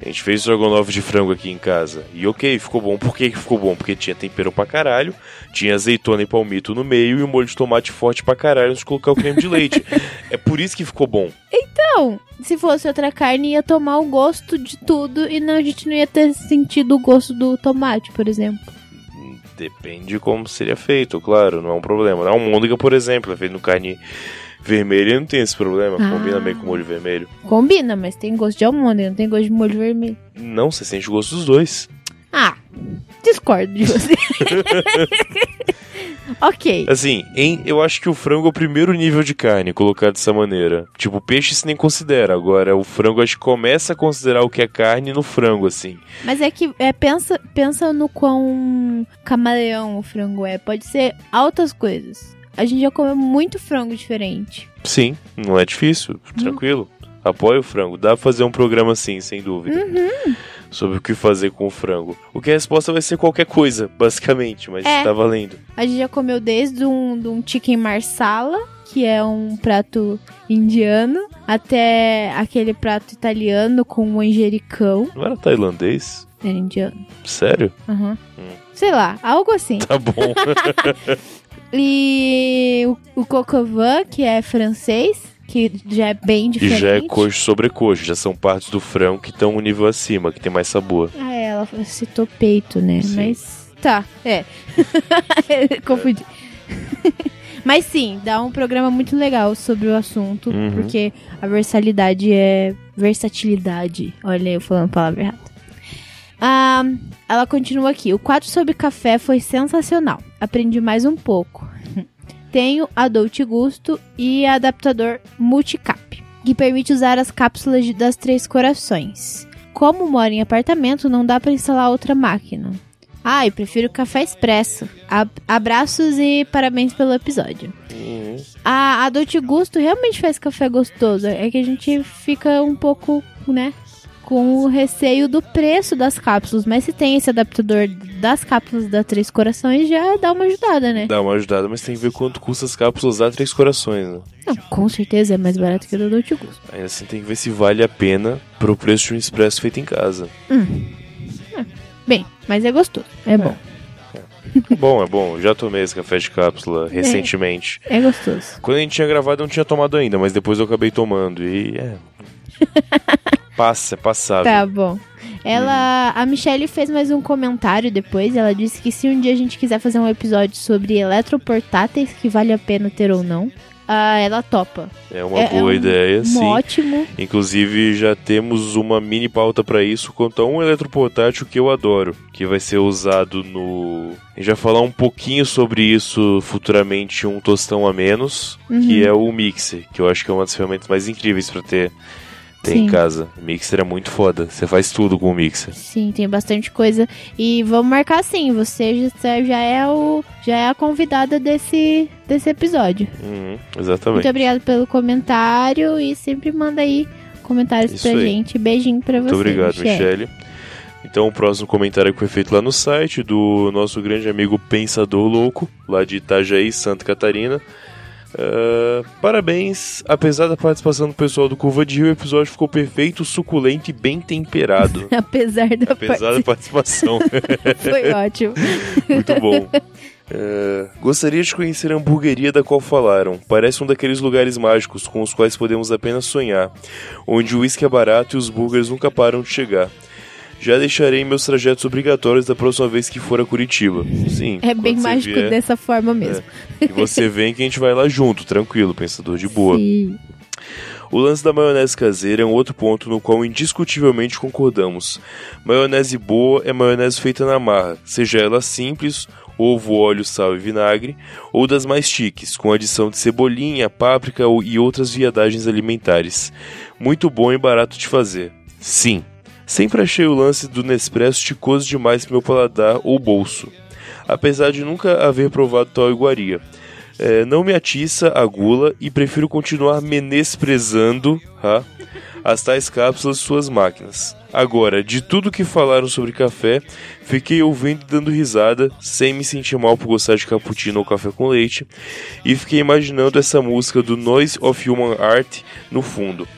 A gente fez estrogonofe de frango aqui em casa. E ok, ficou bom. Por que que ficou bom? Porque tinha tempero pra caralho, tinha azeitona e palmito no meio e um molho de tomate forte pra caralho antes de colocar o creme de leite. é por isso que ficou bom. Então, se fosse outra carne, ia tomar o gosto de tudo e não, a gente não ia ter sentido o gosto do tomate, por exemplo. Depende de como seria feito, claro, não é um problema. A almôndega, por exemplo, é feito no carne vermelha, não tem esse problema. Ah. Combina bem com molho vermelho. Combina, mas tem gosto de almôndega, não tem gosto de molho vermelho. Não, você sente o gosto dos dois. Ah, discordo de você. ok. Assim, em, eu acho que o frango é o primeiro nível de carne, colocado dessa maneira. Tipo, peixe se nem considera. Agora, o frango acho que começa a considerar o que é carne no frango, assim. Mas é que é, pensa, pensa no quão camaleão o frango é. Pode ser altas coisas. A gente já comeu muito frango diferente. Sim, não é difícil, tranquilo. Apoio o frango. Dá pra fazer um programa assim, sem dúvida. Sobre o que fazer com o frango. O que a resposta vai ser qualquer coisa, basicamente, mas É. tá valendo. A gente já comeu desde um, de um chicken marsala, que é um prato indiano, até aquele prato italiano com manjericão. Não era tailandês? Era indiano. Sério? Aham. Sei lá, algo assim. Tá bom. E o, o vin, que é francês, que já é bem e diferente. já é coxo sobre coxo. Já são partes do frango que estão um nível acima, que tem mais sabor. Ah, é, ela citou peito, né? Sim. Mas tá, é. Confundi. Mas sim, dá um programa muito legal sobre o assunto, Uhum. porque a versalidade é versatilidade. Olha, eu falando a palavra errada. Ah, ela continua aqui. O quadro sobre café foi sensacional. Aprendi mais um pouco. Tenho a Dolce Gusto e adaptador Multicap, que permite usar as cápsulas de- das três corações. Como moro em apartamento, não dá para instalar outra máquina. Ah, eu prefiro café expresso. Ab- abraços e parabéns pelo episódio. A, a Dolce Gusto realmente faz café gostoso. É que a gente fica um pouco, né, com o receio do preço das cápsulas. Mas se tem esse adaptador das cápsulas da Três Corações, já dá uma ajudada, né? Dá uma ajudada, mas tem que ver quanto custa as cápsulas da Três Corações, né? Não, com certeza é mais barato que a da Dolce Gusto. Ainda assim tem que ver se vale a pena pro preço de um expresso feito em casa. Bem, mas é gostoso. É bom. É bom, é bom. Já tomei esse café de cápsula recentemente. É gostoso. Quando a gente tinha gravado, eu não tinha tomado ainda, mas depois eu acabei tomando. E é. Passa, é passável. Tá bom. Ela, a Michelle fez mais um comentário depois. Ela disse que se um dia a gente quiser fazer um episódio sobre eletroportáteis, que vale a pena ter ou não, ah, ela topa. É uma É- é boa um- ideia, Um sim. ótimo. Inclusive, já temos uma mini pauta pra isso quanto a um eletroportátil que eu adoro, que vai ser usado no. A gente vai falar um pouquinho sobre isso futuramente, um tostão a menos, que Uhum. é o Mixer, que eu acho que é uma das ferramentas mais incríveis pra ter, ter em Sim. casa. O Mixer é muito foda, você faz tudo com o Mixer. Sim, tem bastante coisa. E vamos marcar sim. Você já, é o já é a convidada desse desse episódio. Uhum, exatamente. Muito obrigada pelo comentário e sempre manda aí comentários Isso pra aí. gente. Beijinho pra você. Muito obrigado, Michele. Michele. Então, o próximo comentário que foi feito lá no site do nosso grande amigo Pensador Louco, lá de Itajaí, Santa Catarina. Ah, parabéns, apesar da participação do pessoal do Curva de Rio, o episódio ficou perfeito, suculento e bem temperado. Apesar da apesar da participação. foi ótimo. Muito bom. É, gostaria de conhecer a hamburgueria da qual falaram. Parece um daqueles lugares mágicos com os quais podemos apenas sonhar, onde o uísque é barato e os burgers nunca param de chegar. Já deixarei meus trajetos obrigatórios da próxima vez que for a Curitiba. Sim. É bem mágico vier, dessa forma mesmo. E você vem que a gente vai lá junto, tranquilo, pensador de boa. Sim. O lance da maionese caseira é um outro ponto no qual indiscutivelmente concordamos. Maionese boa é maionese feita na marra, seja ela simples, ovo, óleo, sal e vinagre, ou das mais chiques, com adição de cebolinha, páprica e outras viadagens alimentares. Muito bom e barato de fazer. Sim, sempre achei o lance do Nespresso ticoso demais pro meu paladar ou bolso, apesar de nunca haver provado tal iguaria. É, não me atiça a gula e prefiro continuar menosprezando ha, as tais cápsulas suas máquinas. Agora, de tudo que falaram sobre café, fiquei ouvindo e dando risada, sem me sentir mal por gostar de cappuccino ou café com leite, e fiquei imaginando essa música do Noise of Human Art no fundo.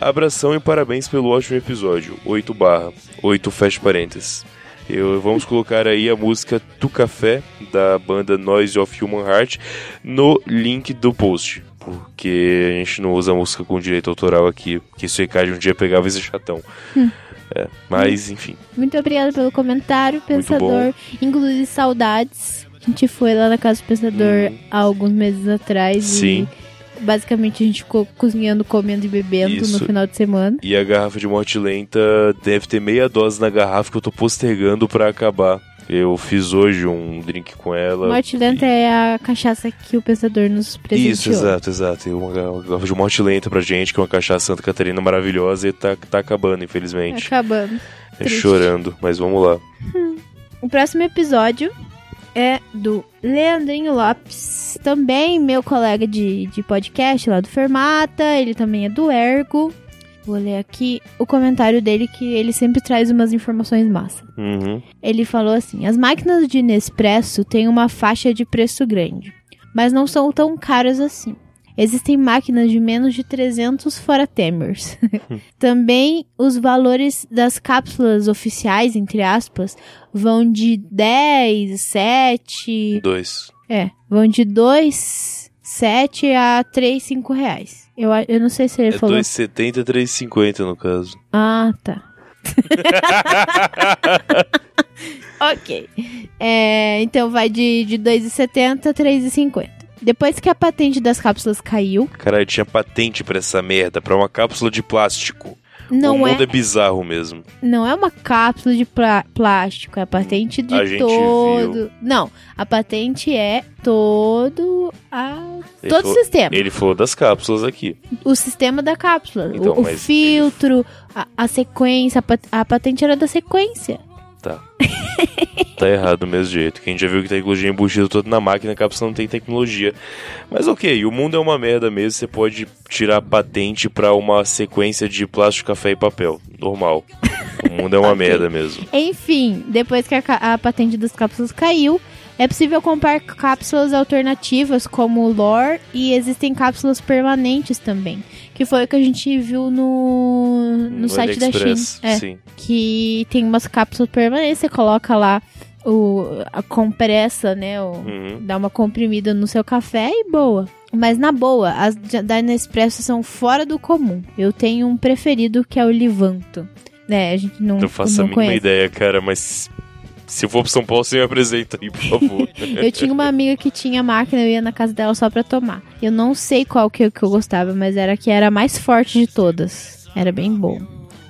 Abração e parabéns pelo ótimo episódio. 8 barra, 8 fecha parênteses. Eu, vamos colocar aí a música do café da banda Noise of Human Heart no link do post. Porque a gente não usa música com direito autoral aqui, porque se o Ricardo um dia pegava esse chatão. Hum. É, mas, enfim. Muito obrigada pelo comentário, Pensador. Inclusive, saudades. A gente foi lá na casa do Pensador Hum. há alguns meses atrás. Sim. E basicamente a gente ficou cozinhando, comendo e bebendo Isso. no final de semana. E a garrafa de morte lenta deve ter meia dose na garrafa que eu tô postergando pra acabar. Eu fiz hoje um drink com ela. Morte lenta é a cachaça que o Pensador nos presenteou. Isso, exato, exato. E uma ga- uma garrafa de morte lenta pra gente, que é uma cachaça Santa Catarina maravilhosa e tá, tá acabando, infelizmente. Acabando. É triste. chorando, mas vamos lá. O próximo episódio é do Leandrinho Lopes, também meu colega de, de podcast lá do Fermata, ele também é do Ergo. Vou ler aqui o comentário dele que ele sempre traz umas informações massa. Uhum. Ele falou assim: as máquinas de Nespresso têm uma faixa de preço grande, mas não são tão caras assim. Existem máquinas de menos de 300 fora Temers. Também os valores das cápsulas oficiais, entre aspas, vão de 10, 7. Dois. É, vão de 2, 7 a 3, 5 reais. Eu, a- eu não sei se ele É falou. 2,70 3,50 no caso. Ah, tá. ok. É, então vai de, de 2,70 a 3,50. Depois que a patente das cápsulas caiu, Caralho, tinha patente pra essa merda, pra uma cápsula de plástico. o não é, mundo é bizarro mesmo. não é uma cápsula de plá- plástico, é a patente de A todo. Não, a patente é todo a Ele todo o falou- sistema. Ele falou das cápsulas aqui. O sistema da cápsula, Então, o, o filtro, a, a sequência, a, pat- a patente era da sequência. Tá. tá errado do mesmo jeito. Que a gente já viu que tecnologia é embutida toda na máquina, a cápsula não tem tecnologia. Mas ok, o mundo é uma merda mesmo. Você pode tirar patente pra uma sequência de plástico, café e papel. Normal. O mundo é uma Ok. merda mesmo. Enfim, depois que a, a patente das cápsulas caiu, é possível comprar cápsulas alternativas como o Lore e existem cápsulas permanentes também. Que foi o que a gente viu no, no, site da China. AliExpress, É, Sim. que tem umas cápsulas permanentes, você coloca lá o, a compressa, né? O, Uhum. Dá uma comprimida no seu café e boa. Mas na boa, as da Nespresso são fora do comum. Eu tenho um preferido que é o Livanto. né? A gente não, Não faço não a mínima conhece. ideia, cara, mas se eu for pro São Paulo, você me apresenta aí, por favor. Eu tinha uma amiga que tinha máquina, eu ia na casa dela só pra tomar. Eu não sei qual que, que eu gostava, mas era que era a mais forte de todas. Era bem bom.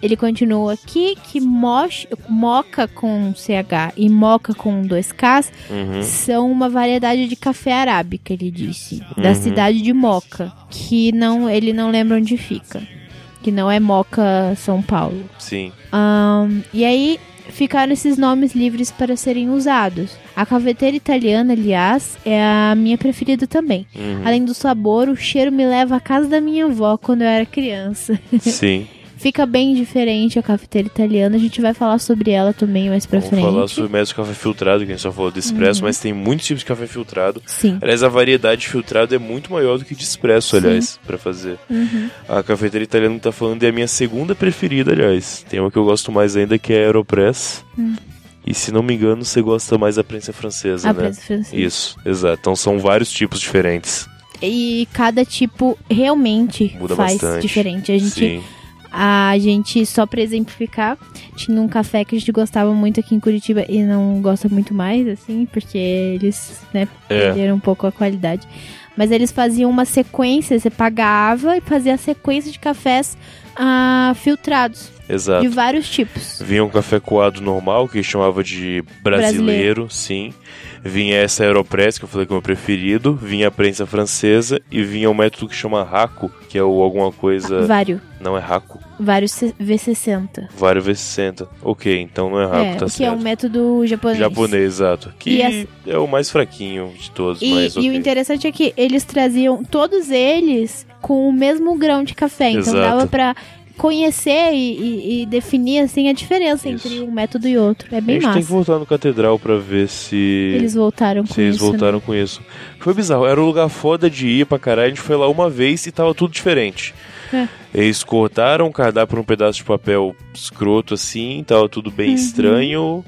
Ele continuou aqui que moch, moca com CH e moca com 2Ks Uhum. são uma variedade de café arábica, ele disse, da Uhum. cidade de Moca, que não ele não lembra onde fica, que não é Moca, São Paulo. Sim. Ahn, e aí ficaram esses nomes livres para serem usados. A cafeteira italiana, aliás, é a minha preferida também. Uhum. Além do sabor, o cheiro me leva à casa da minha avó quando eu era criança. Sim. Fica bem diferente a cafeteira italiana. A gente vai falar sobre ela também mais pra Vamos frente. falar sobre o método de café filtrado, que a gente só falou de expresso, Uhum. mas tem muitos tipos de café filtrado. Sim. Aliás, a variedade de filtrado é muito maior do que de expresso, aliás, pra fazer. Uhum. A cafeteira italiana que tá falando é a minha segunda preferida, aliás. Tem uma que eu gosto mais ainda, que é a Aeropress. Hum. E se não me engano, você gosta mais da prensa francesa, A né? prensa francesa. Isso, exato. Então são vários tipos diferentes. E cada tipo realmente Muda faz bastante. diferente. A gente Sim. A gente, só pra exemplificar, tinha um café que a gente gostava muito aqui em Curitiba e não gosta muito mais, assim, porque eles, né, É. perderam um pouco a qualidade. Mas eles faziam uma sequência, você pagava e fazia a sequência de cafés ah, filtrados, Exato. de vários tipos. Vinha um café coado normal, que chamava de brasileiro, sim. Vinha essa Aeropress, que eu falei que é o meu preferido. Vinha a prensa francesa e vinha um método que chama Raco, que é o alguma coisa. Vário, Não é Raco? vários C- V60. Vário V60. Ok, então não é Raco, é, tá que é certo. um método japonês. Japonês, exato. Que E essa- é o mais fraquinho de todos, E, mas e ok. o interessante é que eles traziam todos eles com o mesmo grão de café. Então Exato. dava pra conhecer e, e- e definir assim a diferença Isso. entre um método e outro. É a bem gente tem que massa. voltar no Catedral pra ver se. Eles voltaram com Se eles isso. né? voltaram com isso. Foi bizarro, era um lugar foda de ir pra caralho. A gente foi lá uma vez e tava tudo diferente. É. Eles cortaram o cardápio num pedaço de papel escroto assim, tava tudo Uhum. bem estranho.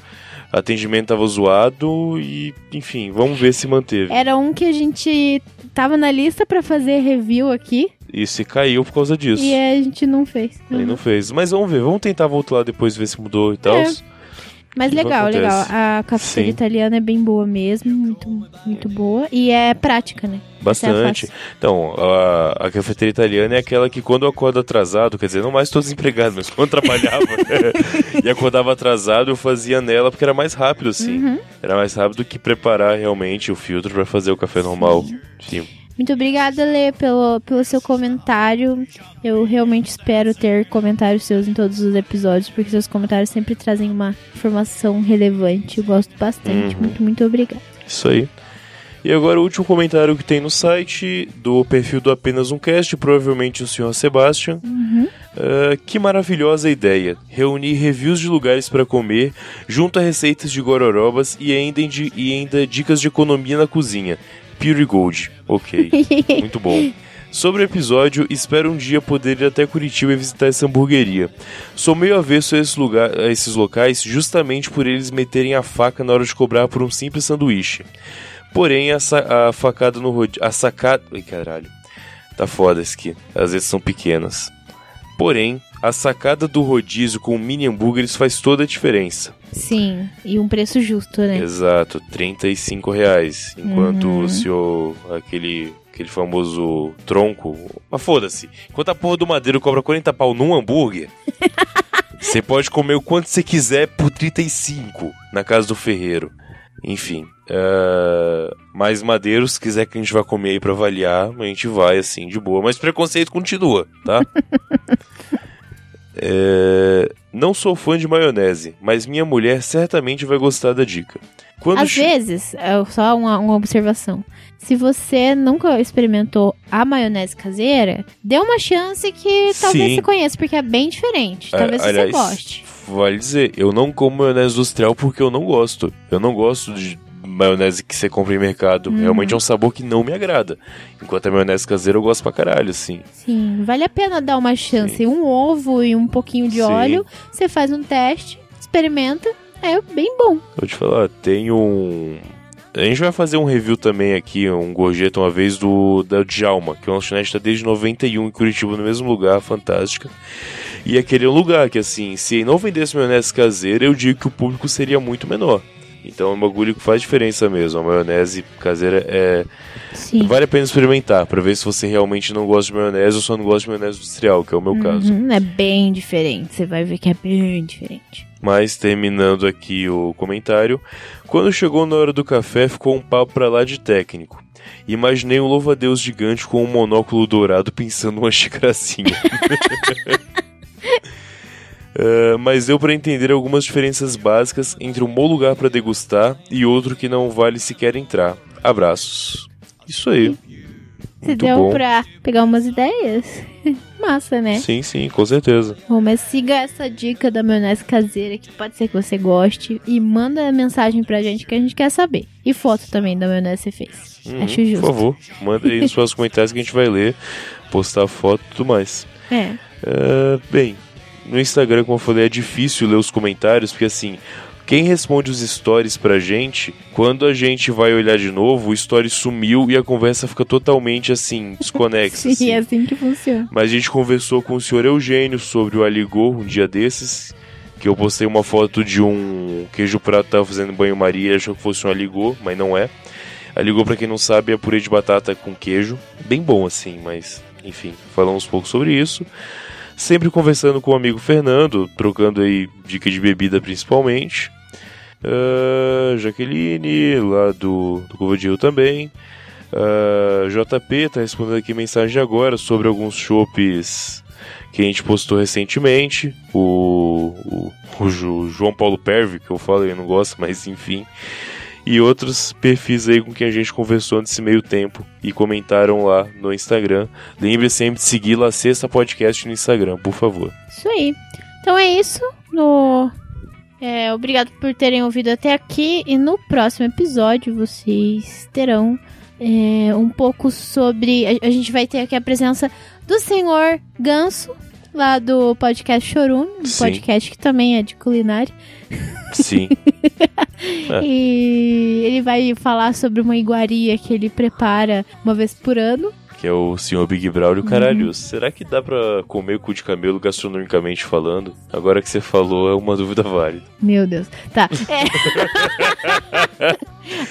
Atendimento tava zoado e, enfim, vamos ver se manteve. Era um que a gente tava na lista pra fazer review aqui E se caiu por causa disso. e a gente não fez. Aí não fez. Mas vamos ver, vamos tentar voltar lá depois ver se mudou e tal. É. Mas que legal, legal. A cafeteria Sim. italiana é bem boa mesmo, muito, muito boa. E é prática, né? É Bastante. fácil. Então, a, a cafeteria italiana é aquela que quando eu acordo atrasado, quer dizer, não mais todos empregados, mas quando trabalhava e acordava atrasado, eu fazia nela porque era mais rápido, assim. Uhum. Era mais rápido que preparar realmente o filtro pra fazer o café normal. Sim. Muito obrigada, Lê, pelo, pelo seu comentário. Eu realmente espero ter comentários seus em todos os episódios, porque seus comentários sempre trazem uma informação relevante. Eu gosto bastante. Uhum. Muito, muito obrigada. Isso aí. E agora o último comentário que tem no site, do perfil do Apenas Um Cast, provavelmente o senhor Sebastian. Ah, que maravilhosa ideia! Reunir reviews de lugares para comer, junto a receitas de gororobas e ainda, e ainda dicas de economia na cozinha. Pure Gold. Ok. Muito bom. Sobre o episódio, espero um dia poder ir até Curitiba e visitar essa hamburgueria. Sou meio avesso a, esse lugar, a esses locais justamente por eles meterem a faca na hora de cobrar por um simples sanduíche. Porém, a, sa- a facada no rodízio. A sacada. Ai, caralho. Tá foda isso aqui. Às vezes são pequenas. Porém, a sacada do rodízio com mini hambúrgueres faz toda a diferença. Sim, e um preço justo, né? Exato, 35 reais. Enquanto Uhum. o senhor, aquele, aquele famoso tronco. Mas foda-se. Enquanto a porra do madeiro cobra 40 pau num hambúrguer, você pode comer o quanto você quiser por 35 na casa do ferreiro. Enfim. ah, mais madeiros, se quiser que a gente vá comer aí pra avaliar, a gente vai assim, de boa. Mas preconceito continua, tá? É, não sou fã de maionese, mas minha mulher certamente vai gostar da dica. Quando Às che- vezes, é só uma, uma observação. Se você nunca experimentou a maionese caseira, dê uma chance que talvez Sim. você conheça, porque é bem diferente. Talvez Ah, aliás, você goste. Vale dizer, eu não como maionese industrial porque eu não gosto. Eu não gosto de maionese que você compra em mercado. Uhum. Realmente é um sabor que não me agrada. Enquanto a maionese caseira eu gosto pra caralho, assim. Sim, vale a pena dar uma chance. Um ovo e um pouquinho de Sim. óleo, você faz um teste, experimenta, é bem bom. Vou te falar, tem um. A gente vai fazer um review também aqui, um gorjeta uma vez, do da Djalma, que é uma lanchonete que tá desde 91 em Curitiba, no mesmo lugar, fantástica. E aquele é um lugar que, assim, se não vendesse maionese caseira, eu digo que o público seria muito menor. Então é um bagulho que faz diferença mesmo. A maionese caseira é. Sim. Vale a pena experimentar, pra ver se você realmente não gosta de maionese ou só não gosta de maionese industrial, que é o meu caso. Uhum, é bem diferente, você vai ver que é bem diferente. Mas terminando aqui o comentário, quando chegou na hora do café ficou um papo pra lá de técnico. Imaginei um louva-a-Deus gigante com um monóculo dourado pensando uma xicrazinha. Eh, mas deu pra entender algumas diferenças básicas entre um bom lugar pra degustar e outro que não vale sequer entrar. Abraços. Isso aí. Você Muito deu bom. pra pegar umas ideias? Massa, né? Sim, sim, com certeza. Bom, mas siga essa dica da maionese caseira, que pode ser que você goste, e manda mensagem pra gente que a gente quer saber. E foto também da maionese que você fez. Uhum, Acho justo. Por favor, manda aí nos seus comentários que a gente vai ler, postar foto e tudo mais. É. É, bem, no Instagram, como eu falei, é difícil ler os comentários, porque assim, quem responde os stories pra gente, quando a gente vai olhar de novo, o story sumiu e a conversa fica totalmente assim, desconexa. Sim, assim. é assim que funciona. Mas a gente conversou com o senhor Eugênio sobre o Aligô um dia desses, que eu postei uma foto de um queijo prato tava fazendo banho-maria, achou que fosse um Aligô, mas não é. Aligô, pra quem não sabe, é purê de batata com queijo, bem bom assim, mas enfim, falamos um pouco sobre isso. Sempre conversando com o amigo Fernando, trocando aí dica de bebida principalmente. Ah, Jaqueline, lá do, do Curva de Rio também. Ah, JP tá respondendo aqui mensagem agora sobre alguns chopes que a gente postou recentemente. O, o, o João Paulo Pervi, que eu falo, ele não gosta, mas enfim. E outros perfis aí com quem a gente conversou nesse meio tempo e comentaram lá no Instagram. Lembre sempre de seguir lá Sexta Podcast no Instagram, por favor. Isso aí. Então é isso. No... É, obrigado por terem ouvido até aqui. E no próximo episódio vocês terão é, um pouco sobre. A, a gente vai ter aqui a presença do senhor Ganso, lá do podcast Chorume, um Sim. podcast que também é de culinária. Sim. É. E ele vai falar sobre uma iguaria que ele prepara uma vez por ano. Que é o senhor Big Braulio. Caralho, será que dá pra comer cu de camelo gastronomicamente falando? Agora que você falou, é uma dúvida válida. Meu Deus. Tá. É.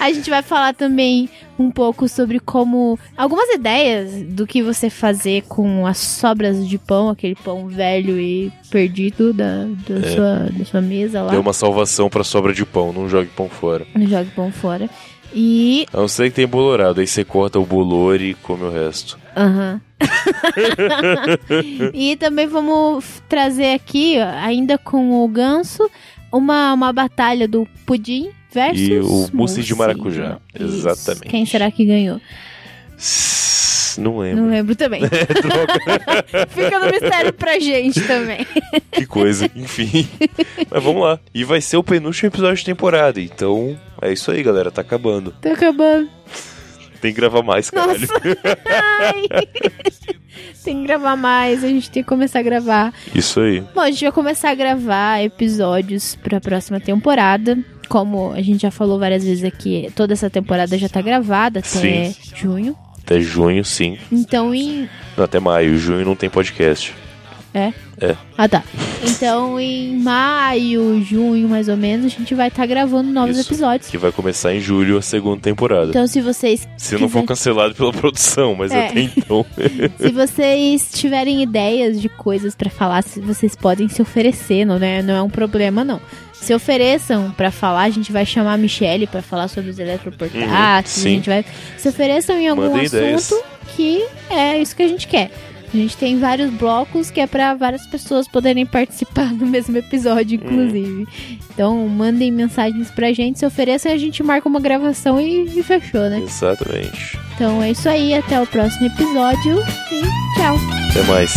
a gente vai falar também um pouco sobre como. Algumas ideias do que você fazer com as sobras de pão, aquele pão velho e perdido da, da, É. sua, da sua mesa lá. Deu uma salvação pra sobra de pão, não jogue pão fora. Não jogue pão fora. E. A não ser que tem bolorado, aí você corta o bolor e come o resto. Aham. e também vamos trazer aqui, ainda com o ganso, uma, uma batalha do pudim versus. E o mousse de maracujá. Isso. Exatamente. Quem será que ganhou? Não lembro. Não lembro também. Fica no mistério pra gente também. Que coisa, enfim. Mas vamos lá. E vai ser o penúltimo episódio de temporada, então é isso aí, galera. Tá acabando. Tá acabando. Tem que gravar mais, caralho. Nossa. Tem que gravar mais, a gente tem que começar a gravar. Isso aí. Bom, a gente vai começar a gravar episódios pra próxima temporada. Como a gente já falou várias vezes aqui, toda essa temporada já tá gravada até Sim. junho. Até junho, sim. Então, em. Não, até maio. Junho não tem podcast. É? É. Ah, tá. Então, em maio, junho, mais ou menos, a gente vai estar gravando novos Isso. episódios. Que vai começar em julho a segunda temporada. Então, se vocês Se não for quiser- cancelado pela produção, mas É. até então. Se vocês tiverem ideias de coisas pra falar, se- vocês podem se oferecer, não é, não é um problema não. Se ofereçam pra falar, a gente vai chamar a Michelle pra falar sobre os eletroportáteis, Uhum, a gente vai se ofereçam em algum assunto ideias. que é isso que a gente quer. A gente tem vários blocos que é pra várias pessoas poderem participar no mesmo episódio, Uhum. inclusive. Então, mandem mensagens pra gente, se ofereçam e a gente marca uma gravação e, e fechou, né? Exatamente. Então é isso aí, até o próximo episódio e tchau. Até mais.